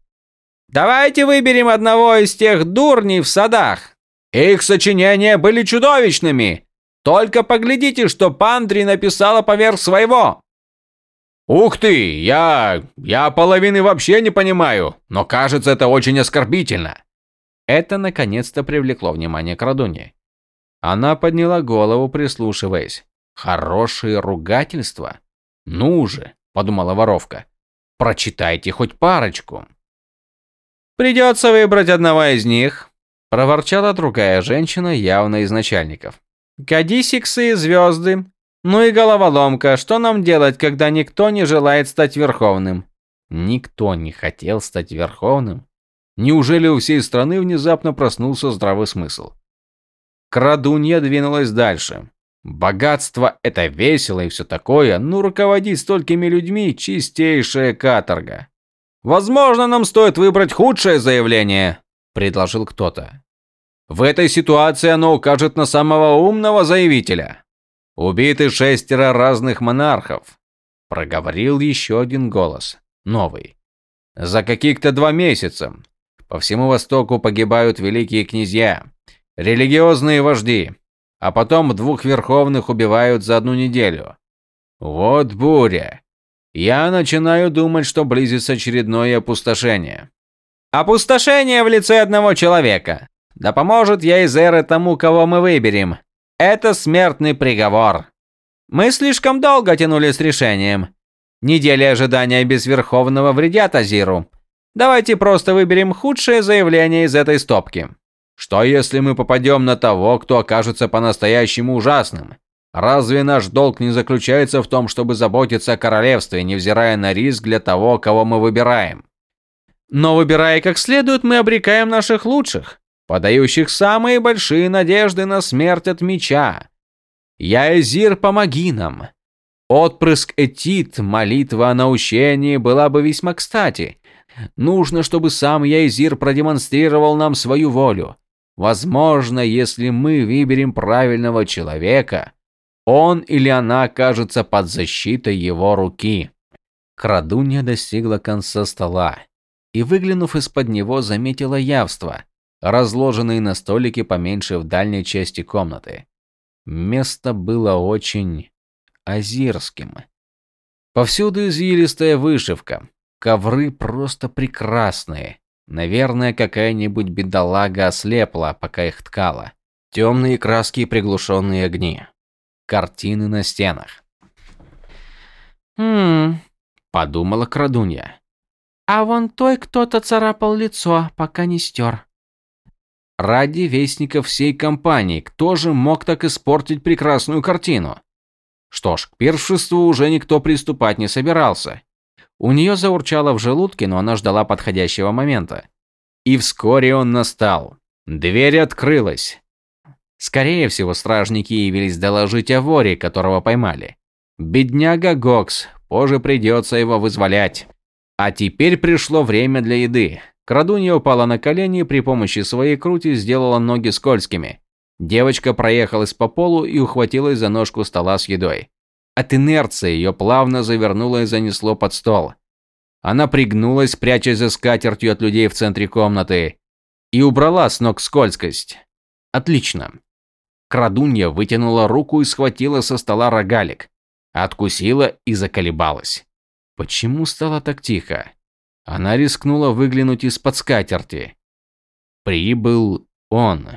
Давайте выберем одного из тех дурней в садах. Их сочинения были чудовищными. Только поглядите, что Пандри написала поверх своего. Ух ты, я... я половины вообще не понимаю, но кажется это очень оскорбительно. Это наконец-то привлекло внимание Крадуни. Она подняла голову, прислушиваясь. Хорошие ругательства? Ну же, подумала воровка. Прочитайте хоть парочку. Придется выбрать одного из них, проворчала другая женщина, явно из начальников. Кадисиксы и звезды. Ну и головоломка, что нам делать, когда никто не желает стать верховным? Никто не хотел стать верховным. Неужели у всей страны внезапно проснулся здравый смысл? Крадунья двинулась дальше. Богатство – это весело и все такое, но руководить столькими людьми – чистейшая каторга. «Возможно, нам стоит выбрать худшее заявление», – предложил кто-то. «В этой ситуации оно укажет на самого умного заявителя. Убиты шестеро разных монархов», – проговорил еще один голос, новый. «За каких-то два месяца. По всему Востоку погибают великие князья, религиозные вожди, а потом двух верховных убивают за одну неделю. Вот буря. Я начинаю думать, что близится очередное опустошение. Опустошение в лице одного человека. Да поможет я из эры тому, кого мы выберем. Это смертный приговор. Мы слишком долго тянули с решением. Недели ожидания без Верховного вредят Азиру. Давайте просто выберем худшее заявление из этой стопки. Что если мы попадем на того, кто окажется по-настоящему ужасным? Разве наш долг не заключается в том, чтобы заботиться о королевстве, невзирая на риск для того, кого мы выбираем? Но выбирая как следует, мы обрекаем наших лучших, подающих самые большие надежды на смерть от меча. Яэзир, помоги нам. Отпрыск Этит, молитва о наущении была бы весьма кстати. Нужно, чтобы сам Яэзир продемонстрировал нам свою волю. Возможно, если мы выберем правильного человека, он или она окажется под защитой его руки. Крадунья достигла конца стола и, выглянув из-под него, заметила явство, разложенные на столике поменьше в дальней части комнаты. Место было очень азирским. Повсюду извилистая вышивка, ковры просто прекрасные. Наверное, какая-нибудь бедолага ослепла, пока их ткала. Темные краски и приглушенные огни. Картины на стенах. «Хм...» – подумала крадунья. А вон той кто-то царапал лицо, пока не стер. Ради вестников всей компании, кто же мог так испортить прекрасную картину? Что ж, к пиршеству уже никто приступать не собирался. У нее заурчало в желудке, но она ждала подходящего момента. И вскоре он настал. Дверь открылась. Скорее всего, стражники явились доложить о воре, которого поймали. Бедняга Гокс, позже придется его вызволять. А теперь пришло время для еды. Крадунья упала на колени и при помощи своей крути сделала ноги скользкими. Девочка проехалась по полу и ухватилась за ножку стола с едой. От инерции ее плавно завернуло и занесло под стол. Она пригнулась, прячась за скатертью от людей в центре комнаты, и убрала с ног скользкость. Отлично. Крадунья вытянула руку и схватила со стола рогалик. Откусила и заколебалась. Почему стало так тихо? Она рискнула выглянуть из-под скатерти. Прибыл он.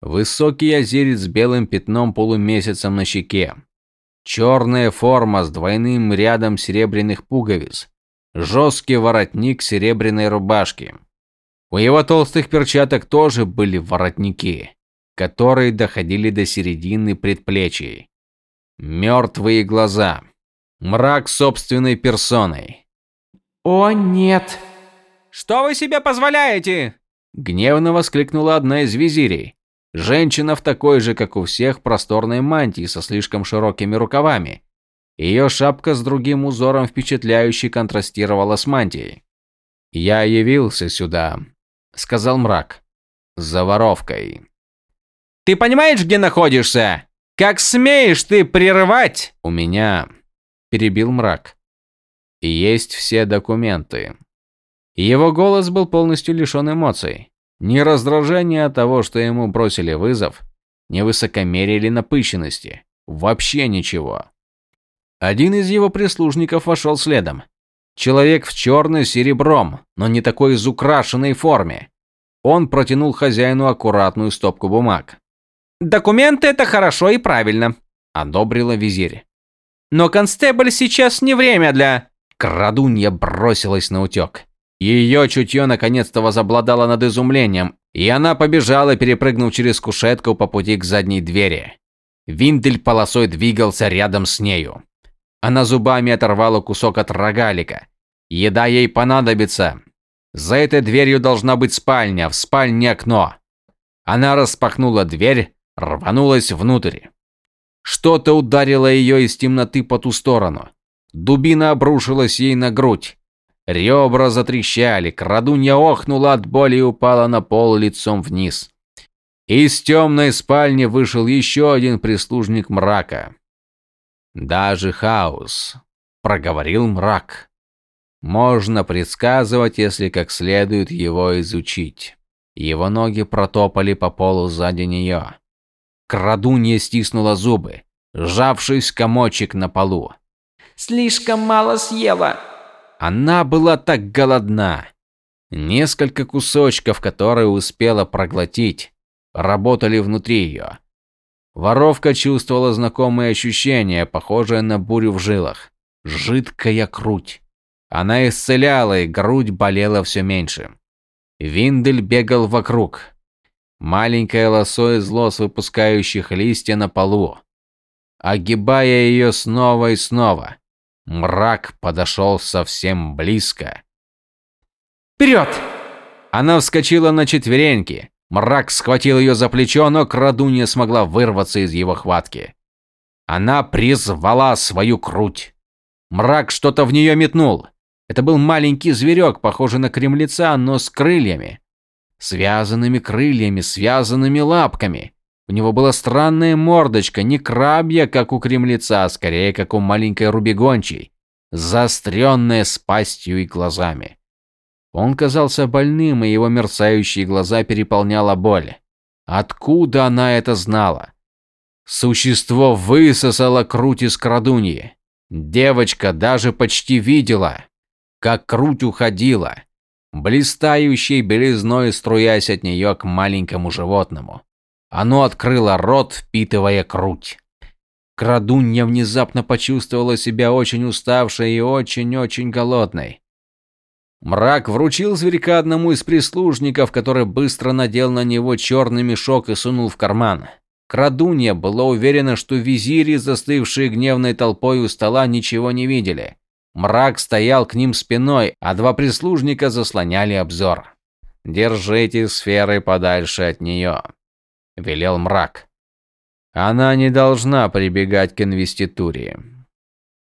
Высокий озерец с белым пятном полумесяцем на щеке. Черная форма с двойным рядом серебряных пуговиц. Жесткий воротник серебряной рубашки. У его толстых перчаток тоже были воротники, которые доходили до середины предплечий. Мертвые глаза. Мрак собственной персоной. «О, нет!» «Что вы себе позволяете?» Гневно воскликнула одна из визирей. Женщина в такой же, как у всех, просторной мантии со слишком широкими рукавами. Ее шапка с другим узором впечатляюще контрастировала с мантией. «Я явился сюда», — сказал мрак. «За воровкой». «Ты понимаешь, где находишься? Как смеешь ты прерывать?» «У меня перебил мрак. Есть все документы. Его голос был полностью лишен эмоций. Ни раздражения от того, что ему бросили вызов, ни высокомерия или напыщенности. Вообще ничего. Один из его прислужников вошел следом. Человек в черной серебром, но не такой изукрашенной форме. Он протянул хозяину аккуратную стопку бумаг. «Документы – это хорошо и правильно», – одобрила визирь. Но констебль сейчас не время для...» Крадунья бросилась на утек. Ее чутье наконец-то возобладало над изумлением, и она побежала, перепрыгнув через кушетку по пути к задней двери. Виндель полосой двигался рядом с нею. Она зубами оторвала кусок от рогалика. Еда ей понадобится. За этой дверью должна быть спальня, в спальне окно. Она распахнула дверь, рванулась внутрь. Что-то ударило ее из темноты по ту сторону. Дубина обрушилась ей на грудь. Ребра затрещали, крадунья охнула от боли и упала на пол лицом вниз. Из темной спальни вышел еще один прислужник мрака. «Даже хаос», — проговорил мрак. «Можно предсказывать, если как следует его изучить». Его ноги протопали по полу сзади нее. Крадунья стиснула зубы, сжавшись комочек на полу. «Слишком мало съела!» Она была так голодна. Несколько кусочков, которые успела проглотить, работали внутри ее. Воровка чувствовала знакомые ощущения, похожие на бурю в жилах. Жидкая грудь. Она исцеляла, и грудь болела все меньше. Виндель бегал вокруг. Маленькое лосо из лос, выпускающих листья на полу. Огибая ее снова и снова, мрак подошел совсем близко. «Вперед!» Она вскочила на четвереньки. Мрак схватил ее за плечо, но крадунья смогла вырваться из его хватки. Она призвала свою круть. Мрак что-то в нее метнул. Это был маленький зверек, похожий на кремлеца, но с крыльями. Связанными крыльями, связанными лапками. У него была странная мордочка, не крабья, как у кремлеца, а скорее, как у маленькой рубегончей, заостренная с пастью и глазами. Он казался больным, и его мерцающие глаза переполняла боль. Откуда она это знала? Существо высосало круть из крадуньи. Девочка даже почти видела, как круть уходила, блистающей белизной струясь от нее к маленькому животному. Оно открыло рот, впитывая круть. Крадунья внезапно почувствовала себя очень уставшей и очень-очень голодной. Мрак вручил зверька одному из прислужников, который быстро надел на него черный мешок и сунул в карман. Крадунья была уверена, что визири, застывшие гневной толпой у стола, ничего не видели. Мрак стоял к ним спиной, а два прислужника заслоняли обзор. «Держите сферы подальше от нее», – велел мрак. «Она не должна прибегать к инвеституре».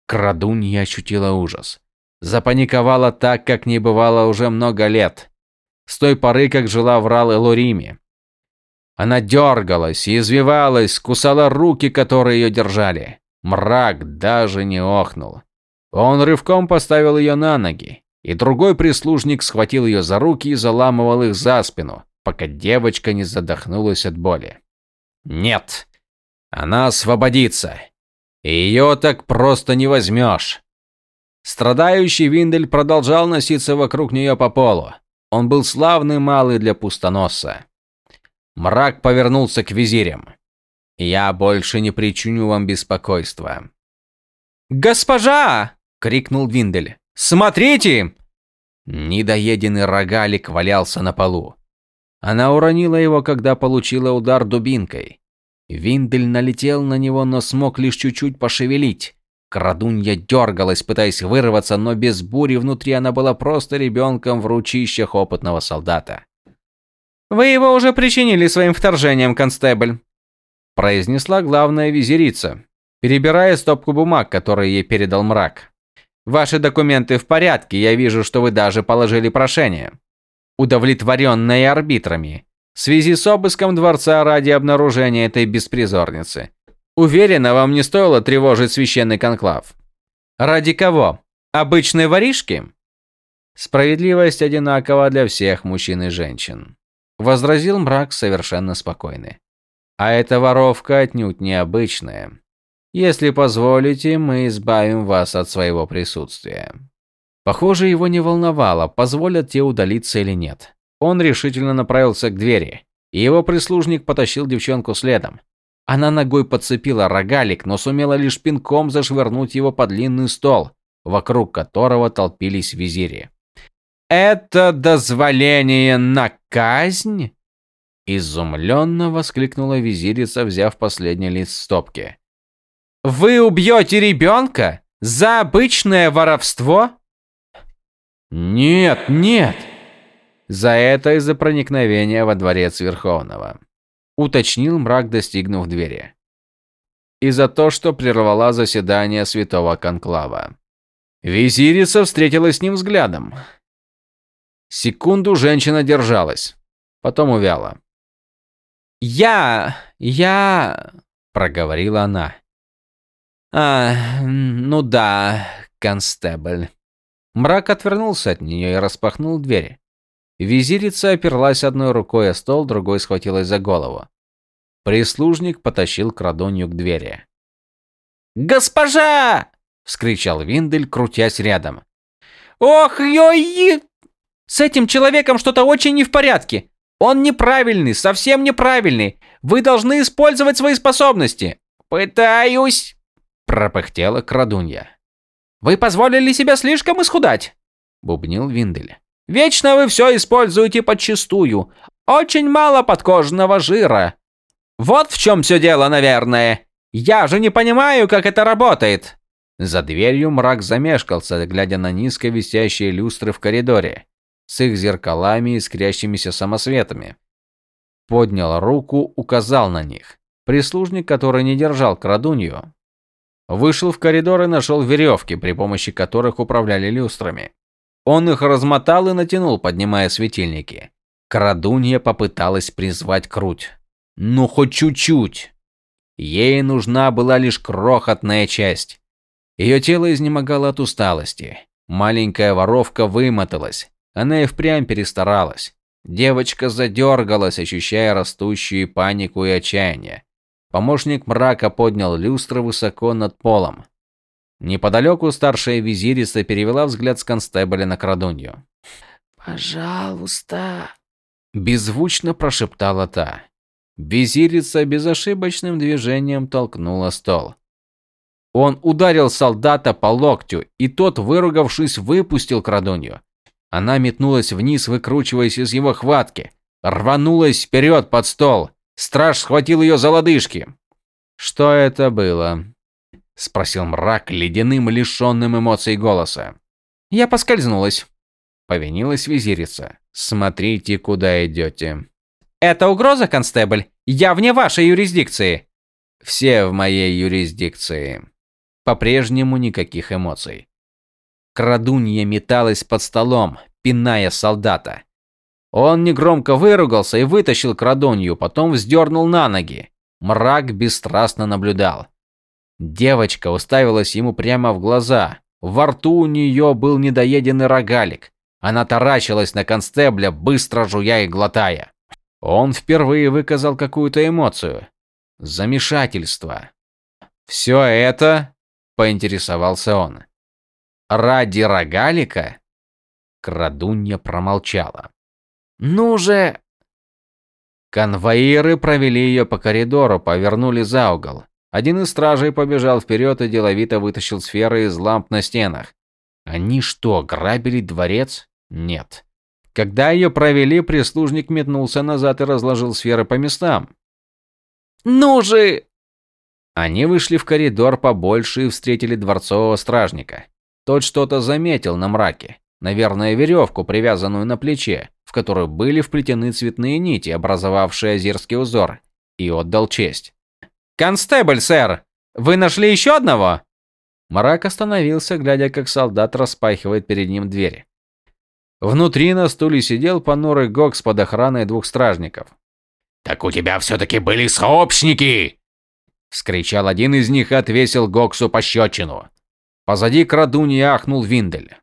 Крадунья ощутила ужас. Запаниковала так, как не бывало уже много лет. С той поры, как жила в Рал-Элориме. Она дергалась извивалась, кусала руки, которые ее держали. Мрак даже не охнул. Он рывком поставил ее на ноги, и другой прислужник схватил ее за руки и заламывал их за спину, пока девочка не задохнулась от боли. Нет, она освободится. Ее так просто не возьмешь. Страдающий Виндель продолжал носиться вокруг нее по полу. Он был славный малый для пустоноса. Мрак повернулся к визирям. «Я больше не причиню вам беспокойства». «Госпожа!» – крикнул Виндель. «Смотрите!» Недоеденный рогалик валялся на полу. Она уронила его, когда получила удар дубинкой. Виндель налетел на него, но смог лишь чуть-чуть пошевелить. Крадунья дергалась, пытаясь вырваться, но без бури внутри она была просто ребенком в ручищах опытного солдата. «Вы его уже причинили своим вторжением, констебль», – произнесла главная визирица, перебирая стопку бумаг, которые ей передал мрак. Ваши документы в порядке, я вижу, что вы даже положили прошение. Удовлетворенное арбитрами. В связи с обыском дворца ради обнаружения этой беспризорницы. Уверена, вам не стоило тревожить священный конклав. Ради кого? Обычной воришки? Справедливость одинакова для всех мужчин и женщин. Возразил мрак совершенно спокойный. А эта воровка отнюдь необычная. Если позволите, мы избавим вас от своего присутствия. Похоже, его не волновало, позволят те удалиться или нет. Он решительно направился к двери, и его прислужник потащил девчонку следом. Она ногой подцепила рогалик, но сумела лишь пинком зашвырнуть его под длинный стол, вокруг которого толпились визири. «Это дозволение на казнь?» Изумленно воскликнула визирица, взяв последний лист стопки. Вы убьете ребенка? За обычное воровство? Нет, нет. За это из-за проникновения во дворец Верховного. Уточнил мрак, достигнув двери. И за то, что прервала заседание Святого Конклава. Визирица встретилась с ним взглядом. Секунду женщина держалась, потом увяла. «Я... я...» – проговорила она. «А, ну да, констебль». Мрак отвернулся от нее и распахнул двери. Визирица оперлась одной рукой о стол, другой схватилась за голову. Прислужник потащил крадонью к двери. «Госпожа!» – вскричал Виндель, крутясь рядом. «Ох, ой! С этим человеком что-то очень не в порядке. Он неправильный, совсем неправильный. Вы должны использовать свои способности». «Пытаюсь!» пропыхтела крадунья. «Вы позволили себе слишком исхудать!» – бубнил Виндель. «Вечно вы все используете подчистую. Очень мало подкожного жира. Вот в чем все дело, наверное. Я же не понимаю, как это работает. За дверью мрак замешкался, глядя на низко висящие люстры в коридоре с их зеркалами и искрящимися самосветами. Поднял руку, указал на них. Прислужник, который не держал крадунью, вышел в коридор и нашел веревки, при помощи которых управляли люстрами. Он их размотал и натянул, поднимая светильники. Крадунья попыталась призвать круть. Ну, хоть чуть-чуть. Ей нужна была лишь крохотная часть. Ее тело изнемогало от усталости. Маленькая воровка вымоталась. Она и впрямь перестаралась. Девочка задергалась, ощущая растущую панику и отчаяние. Помощник мрака поднял люстру высоко над полом. Неподалеку старшая визирица перевела взгляд с констебля на крадунью. «Пожалуйста», – беззвучно прошептала та. Визирица безошибочным движением толкнула стол. Он ударил солдата по локтю, и тот, выругавшись, выпустил крадунью. Она метнулась вниз, выкручиваясь из его хватки. Рванулась вперед под стол. Страж схватил ее за лодыжки. «Что это было?» – спросил мрак ледяным, лишенным эмоций голоса. «Я поскользнулась», – повинилась визирица. «Смотрите, куда идете». «Это угроза, констебль? Я вне вашей юрисдикции». «Все в моей юрисдикции». По-прежнему никаких эмоций. Крадунья металась под столом, пиная солдата. Он негромко выругался и вытащил крадунью, потом вздернул на ноги. Мрак бесстрастно наблюдал. Девочка уставилась ему прямо в глаза. Во рту у нее был недоеденный рогалик. Она таращилась на констебля, быстро жуя и глотая. Он впервые выказал какую-то эмоцию. Замешательство. «Все это?» – поинтересовался он. Ради рогалика? Крадунья промолчала. Ну же! Конвоиры провели ее по коридору, повернули за угол. Один из стражей побежал вперед и деловито вытащил сферы из ламп на стенах. Они что, грабили дворец? Нет. Когда ее провели, прислужник метнулся назад и разложил сферы по местам. «Ну же!» Они вышли в коридор побольше и встретили дворцового стражника. Тот что-то заметил на мраке. Наверное, веревку, привязанную на плече, в которую были вплетены цветные нити, образовавшие озерский узор, и отдал честь. «Констебль, сэр! Вы нашли еще одного?» Мрак остановился, глядя, как солдат распахивает перед ним двери. Внутри на стуле сидел понурый Гокс под охраной двух стражников. «Так у тебя все-таки были сообщники!» Вскричал один из них и отвесил Гоксу пощечину. Позади крадуньи ахнул Виндель.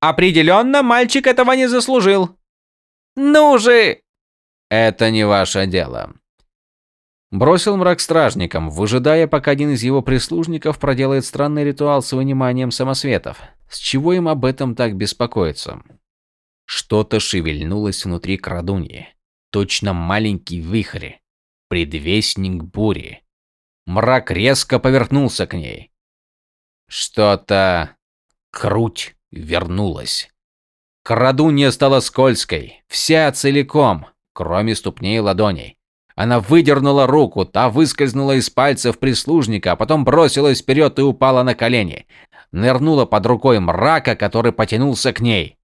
«Определенно, мальчик этого не заслужил!» «Ну же!» «Это не ваше дело!» Бросил мрак стражникам, выжидая, пока один из его прислужников проделает странный ритуал с выниманием самосветов. С чего им об этом так беспокоиться? Что-то шевельнулось внутри крадуньи. Точно маленький вихрь. Предвестник бури. Мрак резко повернулся к ней. Что-то... Круть вернулась. Крадунья стала скользкой, вся целиком, кроме ступней и ладоней. Она выдернула руку, та выскользнула из пальцев прислужника, а потом бросилась вперед и упала на колени. Нырнула под рукой мрака, который потянулся к ней.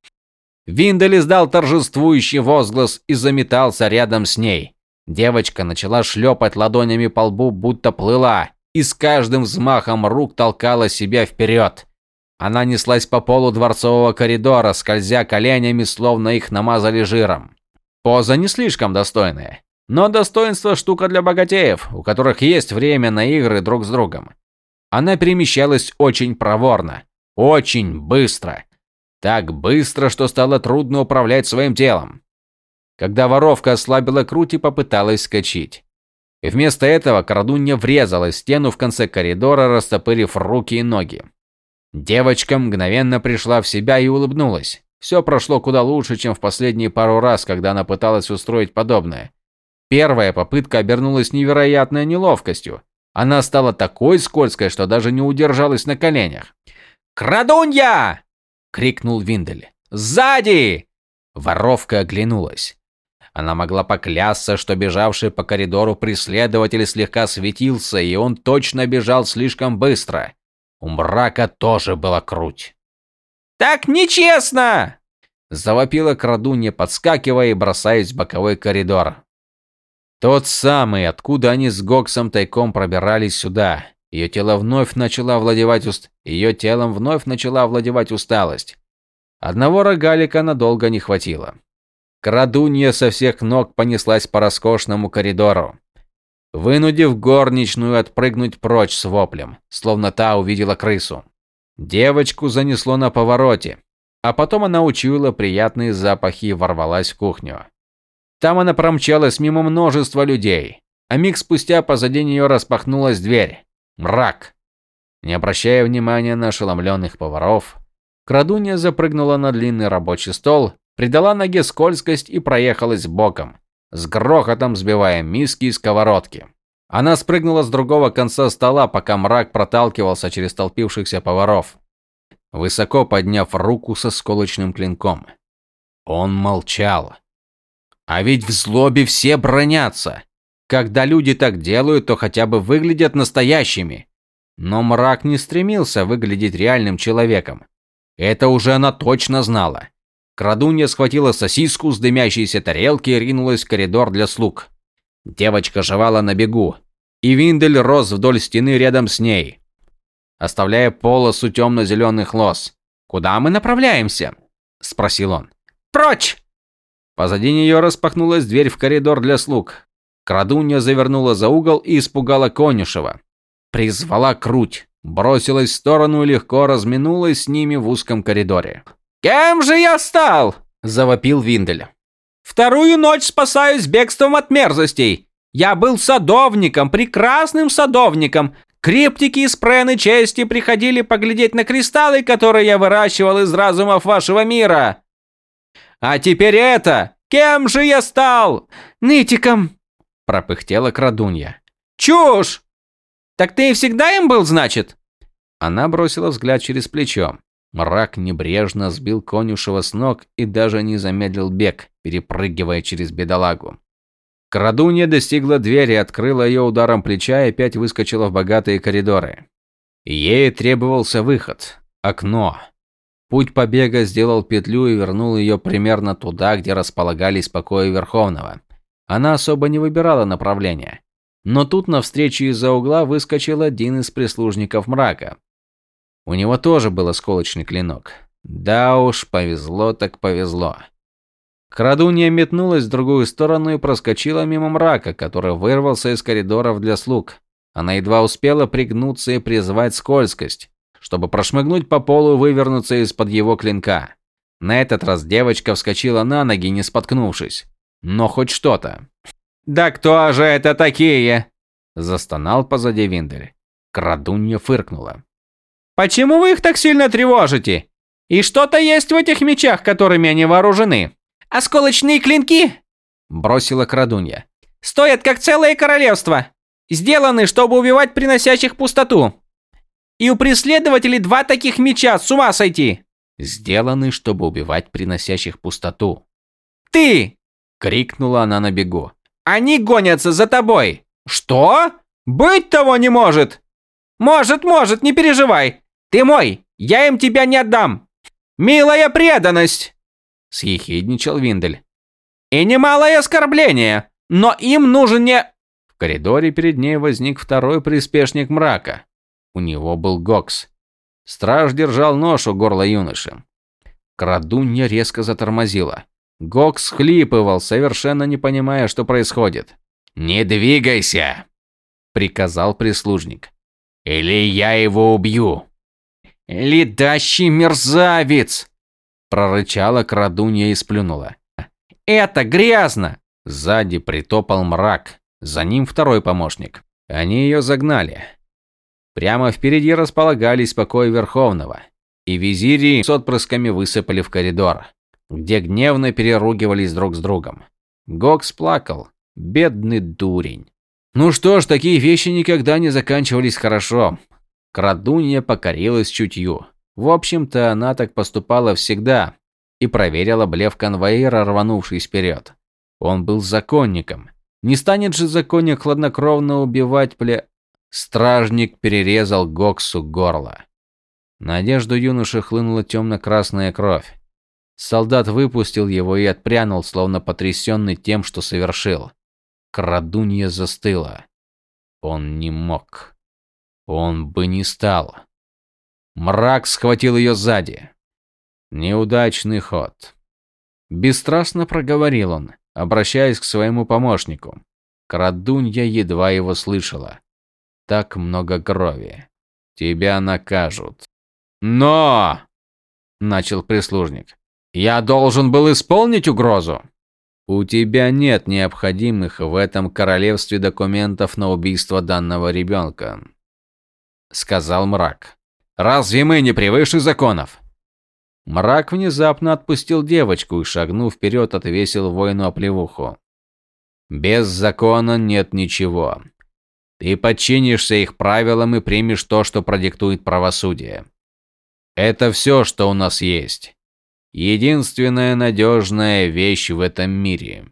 Виндель издал торжествующий возглас и заметался рядом с ней. Девочка начала шлепать ладонями по лбу, будто плыла и с каждым взмахом рук толкала себя вперед. Она неслась по полу дворцового коридора, скользя коленями, словно их намазали жиром. Поза не слишком достойная. Но достоинство штука для богатеев, у которых есть время на игры друг с другом. Она перемещалась очень проворно, очень быстро. Так быстро, что стало трудно управлять своим телом. Когда воровка ослабила круть и попыталась скачать. И вместо этого крадунья врезалась в стену в конце коридора, растопырив руки и ноги. Девочка мгновенно пришла в себя и улыбнулась. Все прошло куда лучше, чем в последние пару раз, когда она пыталась устроить подобное. Первая попытка обернулась невероятной неловкостью. Она стала такой скользкой, что даже не удержалась на коленях. «Крадунья!» – крикнул Виндель. «Сзади!» Воровка оглянулась. Она могла поклясться, что бежавший по коридору преследователь слегка светился, и он точно бежал слишком быстро. У мрака тоже была круть. «Так нечестно!» Завопила крадунья, подскакивая и бросаясь в боковой коридор. Тот самый, откуда они с Гоксом тайком пробирались сюда. Ее тело вновь начала овладевать уст... Ее телом вновь начала овладевать усталость. Одного рогалика надолго не хватило. Крадунья со всех ног понеслась по роскошному коридору, вынудив горничную отпрыгнуть прочь с воплем, словно та увидела крысу. Девочку занесло на повороте, а потом она учуяла приятные запахи и ворвалась в кухню. Там она промчалась мимо множества людей, а миг спустя позади нее распахнулась дверь. Мрак. Не обращая внимания на ошеломленных поваров, крадунья запрыгнула на длинный рабочий стол придала ноге скользкость и проехалась боком, с грохотом сбивая миски и сковородки. Она спрыгнула с другого конца стола, пока мрак проталкивался через толпившихся поваров, высоко подняв руку со сколочным клинком. Он молчал. А ведь в злобе все бронятся. Когда люди так делают, то хотя бы выглядят настоящими. Но мрак не стремился выглядеть реальным человеком. Это уже она точно знала. Крадунья схватила сосиску с дымящейся тарелки и ринулась в коридор для слуг. Девочка жевала на бегу, и Виндель рос вдоль стены рядом с ней, оставляя полосу темно-зеленых лос. «Куда мы направляемся?» – спросил он. «Прочь!» Позади нее распахнулась дверь в коридор для слуг. Крадунья завернула за угол и испугала конюшева. Призвала круть, бросилась в сторону и легко разминулась с ними в узком коридоре. «Кем же я стал?» – завопил Виндель. «Вторую ночь спасаюсь бегством от мерзостей. Я был садовником, прекрасным садовником. Криптики из прены чести приходили поглядеть на кристаллы, которые я выращивал из разумов вашего мира. А теперь это! Кем же я стал? Нытиком!» – пропыхтела крадунья. «Чушь! Так ты и всегда им был, значит?» Она бросила взгляд через плечо. Мрак небрежно сбил конюшева с ног и даже не замедлил бег, перепрыгивая через бедолагу. Крадунья достигла двери, открыла ее ударом плеча и опять выскочила в богатые коридоры. Ей требовался выход. Окно. Путь побега сделал петлю и вернул ее примерно туда, где располагались покои Верховного. Она особо не выбирала направления. Но тут навстречу из-за угла выскочил один из прислужников мрака. У него тоже был осколочный клинок. Да уж, повезло так повезло. Крадунья метнулась в другую сторону и проскочила мимо мрака, который вырвался из коридоров для слуг. Она едва успела пригнуться и призвать скользкость, чтобы прошмыгнуть по полу и вывернуться из-под его клинка. На этот раз девочка вскочила на ноги, не споткнувшись. Но хоть что-то. «Да кто же это такие?» Застонал позади Виндель. Крадунья фыркнула. Почему вы их так сильно тревожите? И что-то есть в этих мечах, которыми они вооружены. Осколочные клинки, бросила крадунья. Стоят как целое королевство. Сделаны, чтобы убивать приносящих пустоту. И у преследователей два таких меча, с ума сойти. Сделаны, чтобы убивать приносящих пустоту. Ты! крикнула она на бегу. Они гонятся за тобой. Что? Быть того не может. Может, может, не переживай. Ты мой! Я им тебя не отдам! Милая преданность!» Съехидничал Виндель. «И немалое оскорбление! Но им нужен не...» В коридоре перед ней возник второй приспешник мрака. У него был Гокс. Страж держал нож у горла юноши. Крадунья резко затормозила. Гокс хлипывал, совершенно не понимая, что происходит. «Не двигайся!» – приказал прислужник. «Или я его убью!» «Ледащий мерзавец!» прорычала крадунья и сплюнула. «Это грязно!» Сзади притопал мрак, за ним второй помощник. Они ее загнали. Прямо впереди располагались покои Верховного, и визири с отпрысками высыпали в коридор, где гневно переругивались друг с другом. Гокс плакал. Бедный дурень. Ну что ж, такие вещи никогда не заканчивались хорошо. Крадунья покорилась чутью. В общем-то, она так поступала всегда и проверила блеф конвоира, рванувшись вперед. Он был законником. Не станет же законник хладнокровно убивать пле... Стражник перерезал Гоксу горло. На одежду юноши хлынула темно-красная кровь. Солдат выпустил его и отпрянул, словно потрясенный тем, что совершил. Крадунья застыла. Он не мог. Он бы не стал. Мрак схватил ее сзади. Неудачный ход. Бесстрастно проговорил он, обращаясь к своему помощнику. Крадунья едва его слышала. Так много крови. Тебя накажут. Но! Начал прислужник. Я должен был исполнить угрозу. У тебя нет необходимых в этом королевстве документов на убийство данного ребенка. Сказал мрак. Разве мы не превыше законов? Мрак внезапно отпустил девочку и, шагнув вперед, отвесил воину оплевуху. «Без закона нет ничего. Ты подчинишься их правилам и примешь то, что продиктует правосудие. Это все, что у нас есть. Единственная надежная вещь в этом мире».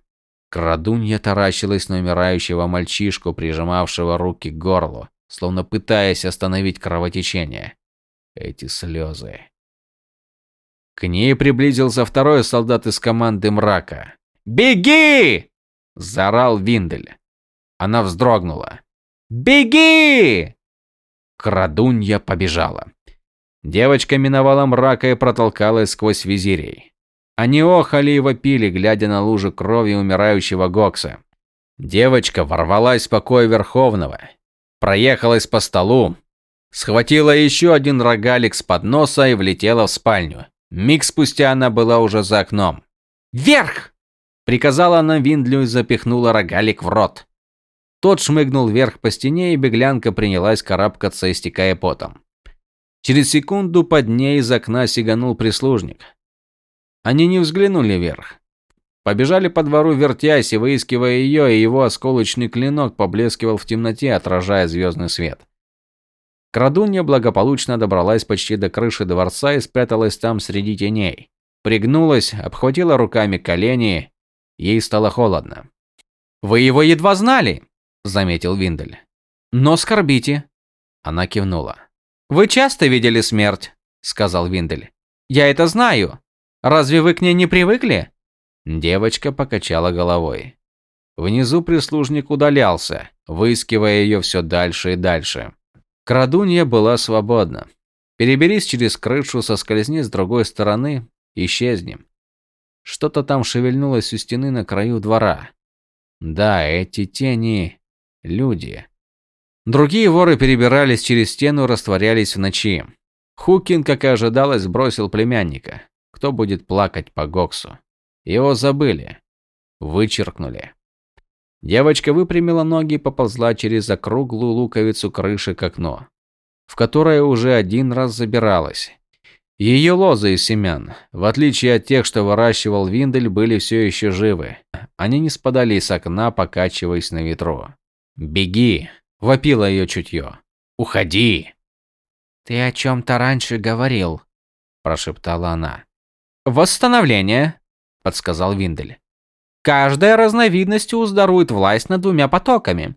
Крадунья таращилась на умирающего мальчишку, прижимавшего руки к горлу, словно пытаясь остановить кровотечение. Эти слезы. К ней приблизился второй солдат из команды мрака. «Беги!» – заорал Виндель. Она вздрогнула. «Беги!» Крадунья побежала. Девочка миновала мрака и протолкалась сквозь визирей. Они охали и вопили, глядя на лужу крови умирающего Гокса. Девочка ворвалась в покой Верховного, проехалась по столу, схватила еще один рогалик с подноса и влетела в спальню. Миг спустя она была уже за окном. «Вверх!» – приказала она Виндлю и запихнула рогалик в рот. Тот шмыгнул вверх по стене, и беглянка принялась карабкаться, истекая потом. Через секунду под ней из окна сиганул прислужник. Они не взглянули вверх. Побежали по двору, вертясь и выискивая ее, и его осколочный клинок поблескивал в темноте, отражая звездный свет. Крадунья благополучно добралась почти до крыши дворца и спряталась там среди теней. Пригнулась, обхватила руками колени. Ей стало холодно. «Вы его едва знали», — заметил Виндель. «Но скорбите». Она кивнула. «Вы часто видели смерть?» — сказал Виндель. «Я это знаю. Разве вы к ней не привыкли?» Девочка покачала головой. Внизу прислужник удалялся, выискивая ее все дальше и дальше. Крадунья была свободна. Переберись через крышу, соскользни с другой стороны, исчезнем. Что-то там шевельнулось у стены на краю двора. Да, эти тени – люди. Другие воры перебирались через стену, растворялись в ночи. Хукин, как и ожидалось, бросил племянника. Кто будет плакать по Гоксу? Его забыли. Вычеркнули. Девочка выпрямила ноги и поползла через округлую луковицу крыши к окну, в которое уже один раз забиралась. Ее лозы из семян, в отличие от тех, что выращивал Виндель, были все еще живы. Они не спадали с окна, покачиваясь на ветру. «Беги!» – вопило ее чутье. «Уходи!» «Ты о чем-то раньше говорил», – прошептала она. «Восстановление», – подсказал Виндель. Каждая разновидность уздарует власть над двумя потоками.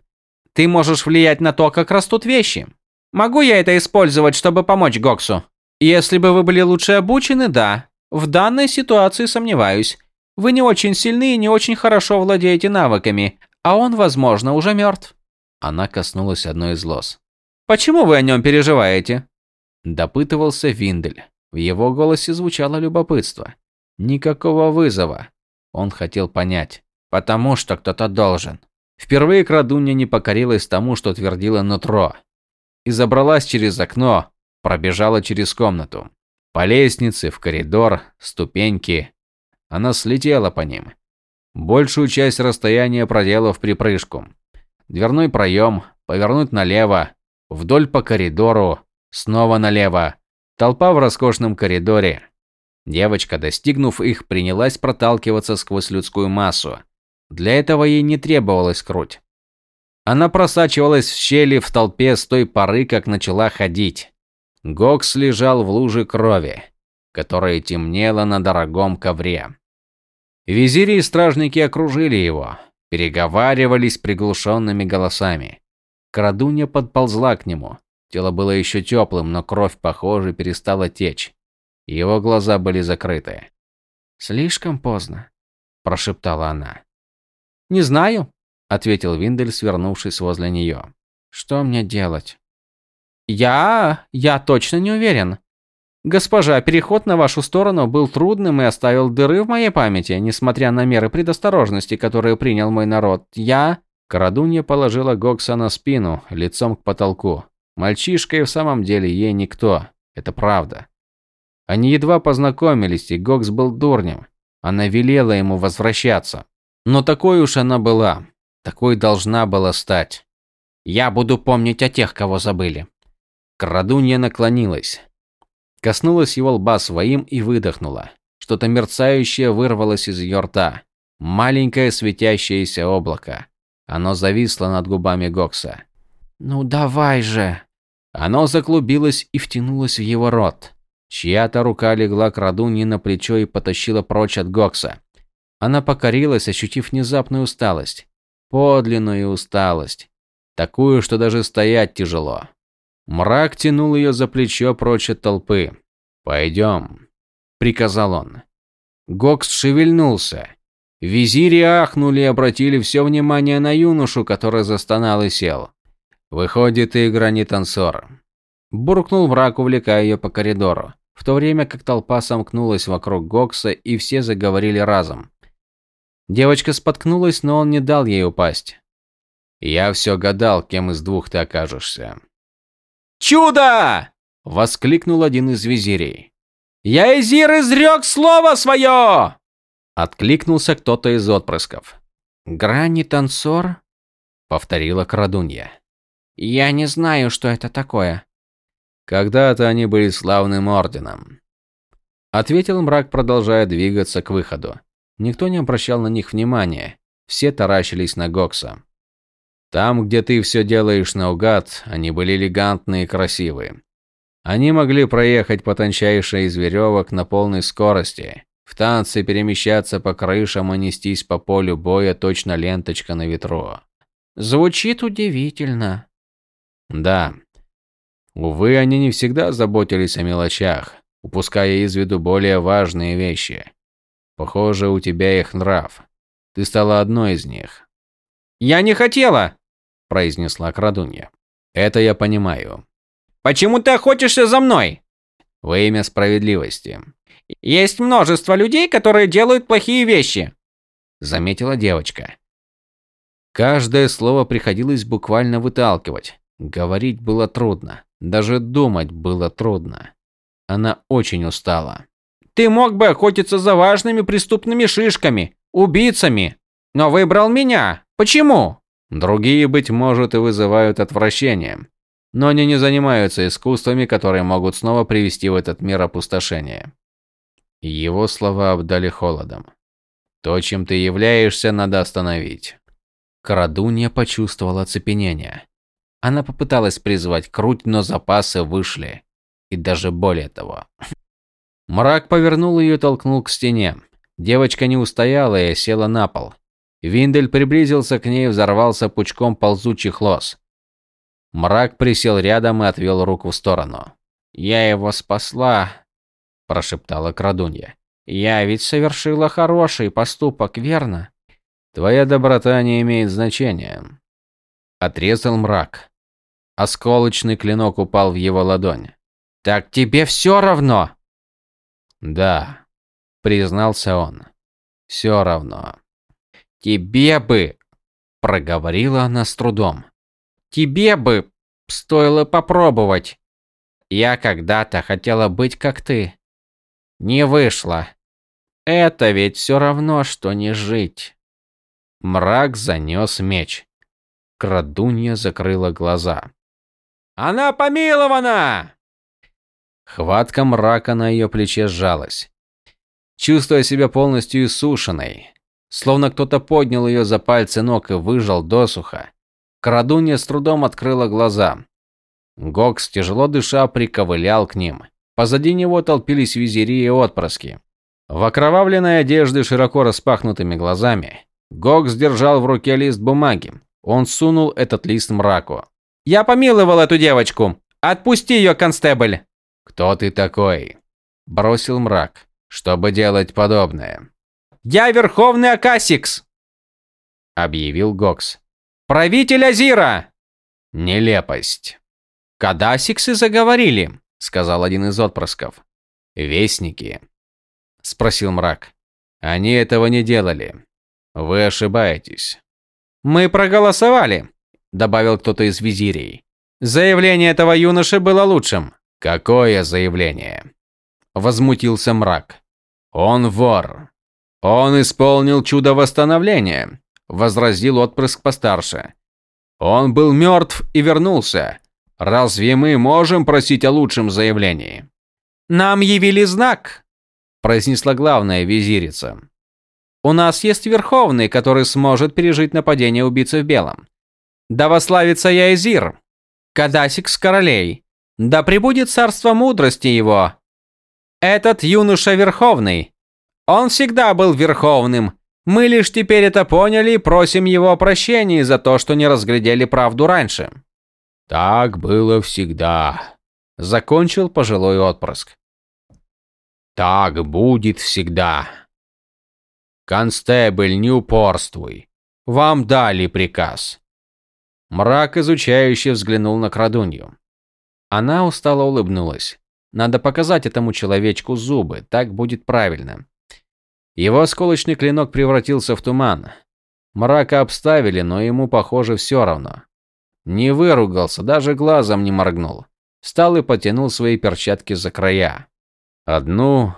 Ты можешь влиять на то, как растут вещи. Могу я это использовать, чтобы помочь Гоксу? Если бы вы были лучше обучены, да. В данной ситуации сомневаюсь. Вы не очень сильны и не очень хорошо владеете навыками, а он, возможно, уже мертв. Она коснулась одной из лос. Почему вы о нем переживаете? Допытывался Виндель. В его голосе звучало любопытство. Никакого вызова. Он хотел понять. Потому что кто-то должен. Впервые крадунья не покорилась тому, что твердила нутро. И забралась через окно, пробежала через комнату. По лестнице, в коридор, ступеньки. Она слетела по ним. Большую часть расстояния проделав припрыжку. Дверной проем, повернуть налево, вдоль по коридору, снова налево. Толпа в роскошном коридоре. Девочка, достигнув их, принялась проталкиваться сквозь людскую массу. Для этого ей не требовалась круть. Она просачивалась в щели в толпе с той поры, как начала ходить. Гокс лежал в луже крови, которая темнела на дорогом ковре. Визири и стражники окружили его, переговаривались приглушенными голосами. Крадунья подползла к нему. Тело было еще теплым, но кровь, похоже, перестала течь. Его глаза были закрыты. «Слишком поздно», – прошептала она. «Не знаю», – ответил Виндель, свернувшись возле нее. «Что мне делать?» «Я... я точно не уверен. Госпожа, переход на вашу сторону был трудным и оставил дыры в моей памяти, несмотря на меры предосторожности, которые принял мой народ. Я...» Карадунья положила Гокса на спину, лицом к потолку. Мальчишка и в самом деле ей никто. Это правда. Они едва познакомились, и Гокс был дурнем. Она велела ему возвращаться. Но такой уж она была. Такой должна была стать. «Я буду помнить о тех, кого забыли». Крадунья наклонилась. Коснулась его лба своим и выдохнула. Что-то мерцающее вырвалось из ее рта. Маленькое светящееся облако. Оно зависло над губами Гокса. «Ну давай же!» Оно заклубилось и втянулось в его рот. Чья-то рука легла к Радунье на плечо и потащила прочь от Гокса. Она покорилась, ощутив внезапную усталость. Подлинную усталость. Такую, что даже стоять тяжело. Мрак тянул ее за плечо прочь от толпы. «Пойдем», – приказал он. Гокс шевельнулся. Визири ахнули и обратили все внимание на юношу, который застонал и сел. «Выходит, игра не танцор», – буркнул мрак, увлекая ее по коридору, в то время как толпа сомкнулась вокруг Гокса и все заговорили разом. Девочка споткнулась, но он не дал ей упасть. «Я все гадал, кем из двух ты окажешься». «Чудо!» – воскликнул один из визирей. «Я Изир изрек слово свое!» Откликнулся кто-то из отпрысков. «Грани танцор?» – повторила крадунья. «Я не знаю, что это такое». «Когда-то они были славным орденом», – ответил мрак, продолжая двигаться к выходу. Никто не обращал на них внимания. Все таращились на Гокса. Там, где ты все делаешь наугад, они были элегантные и красивые. Они могли проехать по тончайшей из веревок на полной скорости, в танце перемещаться по крышам и нестись по полю боя точно ленточка на ветру. Звучит удивительно. Да. Увы, они не всегда заботились о мелочах, упуская из виду более важные вещи. Похоже, у тебя их нрав. Ты стала одной из них. «Я не хотела!» – произнесла крадунья. «Это я понимаю». «Почему ты охотишься за мной?» «Во имя справедливости». «Есть множество людей, которые делают плохие вещи», – заметила девочка. Каждое слово приходилось буквально выталкивать. Говорить было трудно. Даже думать было трудно. Она очень устала. «Ты мог бы охотиться за важными преступными шишками, убийцами, но выбрал меня. Почему?» Другие, быть может, и вызывают отвращение. Но они не занимаются искусствами, которые могут снова привести в этот мир опустошение. Его слова обдали холодом. То, чем ты являешься, надо остановить. Крадунья почувствовала оцепенение. Она попыталась призвать круть, но запасы вышли. И даже более того. Мрак повернул ее и толкнул к стене. Девочка не устояла и села на пол. Виндель приблизился к ней и взорвался пучком ползучих лос. Мрак присел рядом и отвел руку в сторону. «Я его спасла», – прошептала крадунья. «Я ведь совершила хороший поступок, верно?» «Твоя доброта не имеет значения», – отрезал мрак. Осколочный клинок упал в его ладонь. «Так тебе все равно?» «Да», – признался он. «Все равно». «Тебе бы...» – проговорила она с трудом. «Тебе бы стоило попробовать. Я когда-то хотела быть как ты. Не вышло. Это ведь все равно, что не жить». Мрак занес меч. Крадунья закрыла глаза. «Она помилована!» Хватка мрака на ее плече сжалась. Чувствуя себя полностью иссушенной, Словно кто-то поднял ее за пальцы ног и выжал досуха. Крадунья с трудом открыла глаза. Гокс, тяжело дыша, приковылял к ним. Позади него толпились визири и отпрыски. В окровавленной одежде широко распахнутыми глазами Гокс держал в руке лист бумаги. Он сунул этот лист мраку. «Я помиловал эту девочку! Отпусти ее, констебль!» «Кто ты такой?» – бросил мрак, чтобы делать подобное. «Я Верховный Акасикс!» – объявил Гокс. «Правитель Азира!» «Нелепость!» «Кадасиксы заговорили», – сказал один из отпрысков. «Вестники?» – спросил мрак. «Они этого не делали. Вы ошибаетесь». «Мы проголосовали», – добавил кто-то из визирей. «Заявление этого юноши было лучшим». «Какое заявление?» – возмутился мрак. «Он вор. Он исполнил чудо восстановления», – возразил отпрыск постарше. «Он был мертв и вернулся. Разве мы можем просить о лучшем заявлении?» «Нам явили знак», – произнесла главная визирица. У нас есть Верховный, который сможет пережить нападение убийцы в белом. Да вославится Яизир, Кадасик с королей. Да пребудет царство мудрости его. Этот юноша Верховный. Он всегда был Верховным. Мы лишь теперь это поняли и просим его о прощении за то, что не разглядели правду раньше. Так было всегда, закончил пожилой отпрыск. Так будет всегда. «Констебль, не упорствуй. Вам дали приказ». Мрак изучающе взглянул на крадунью. Она устало улыбнулась. Надо показать этому человечку зубы, так будет правильно. Его осколочный клинок превратился в туман. Мрака обставили, но ему, похоже, все равно. Не выругался, даже глазом не моргнул. Встал и потянул свои перчатки за края. Одну,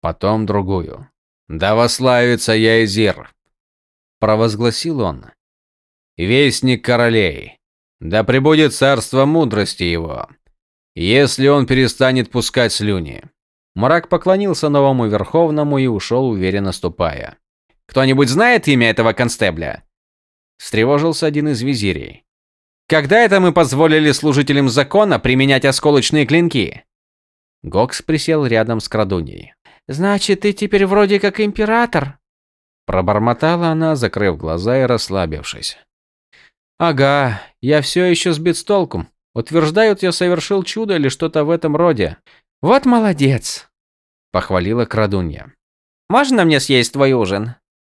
потом другую. «Да вославится Яизир!» – провозгласил он. «Вестник королей! Да пребудет царство мудрости его, если он перестанет пускать слюни!» Мрак поклонился новому Верховному и ушел, уверенно ступая. «Кто-нибудь знает имя этого констебля?» Встревожился один из визирей. «Когда это мы позволили служителям закона применять осколочные клинки?» Гокс присел рядом с крадуньей. Значит, ты теперь вроде как император? Пробормотала она, закрыв глаза и расслабившись. Ага, я все еще сбит с толком. Утверждают, я совершил чудо или что-то в этом роде. Вот молодец, похвалила крадунья. Можно мне съесть твой ужин?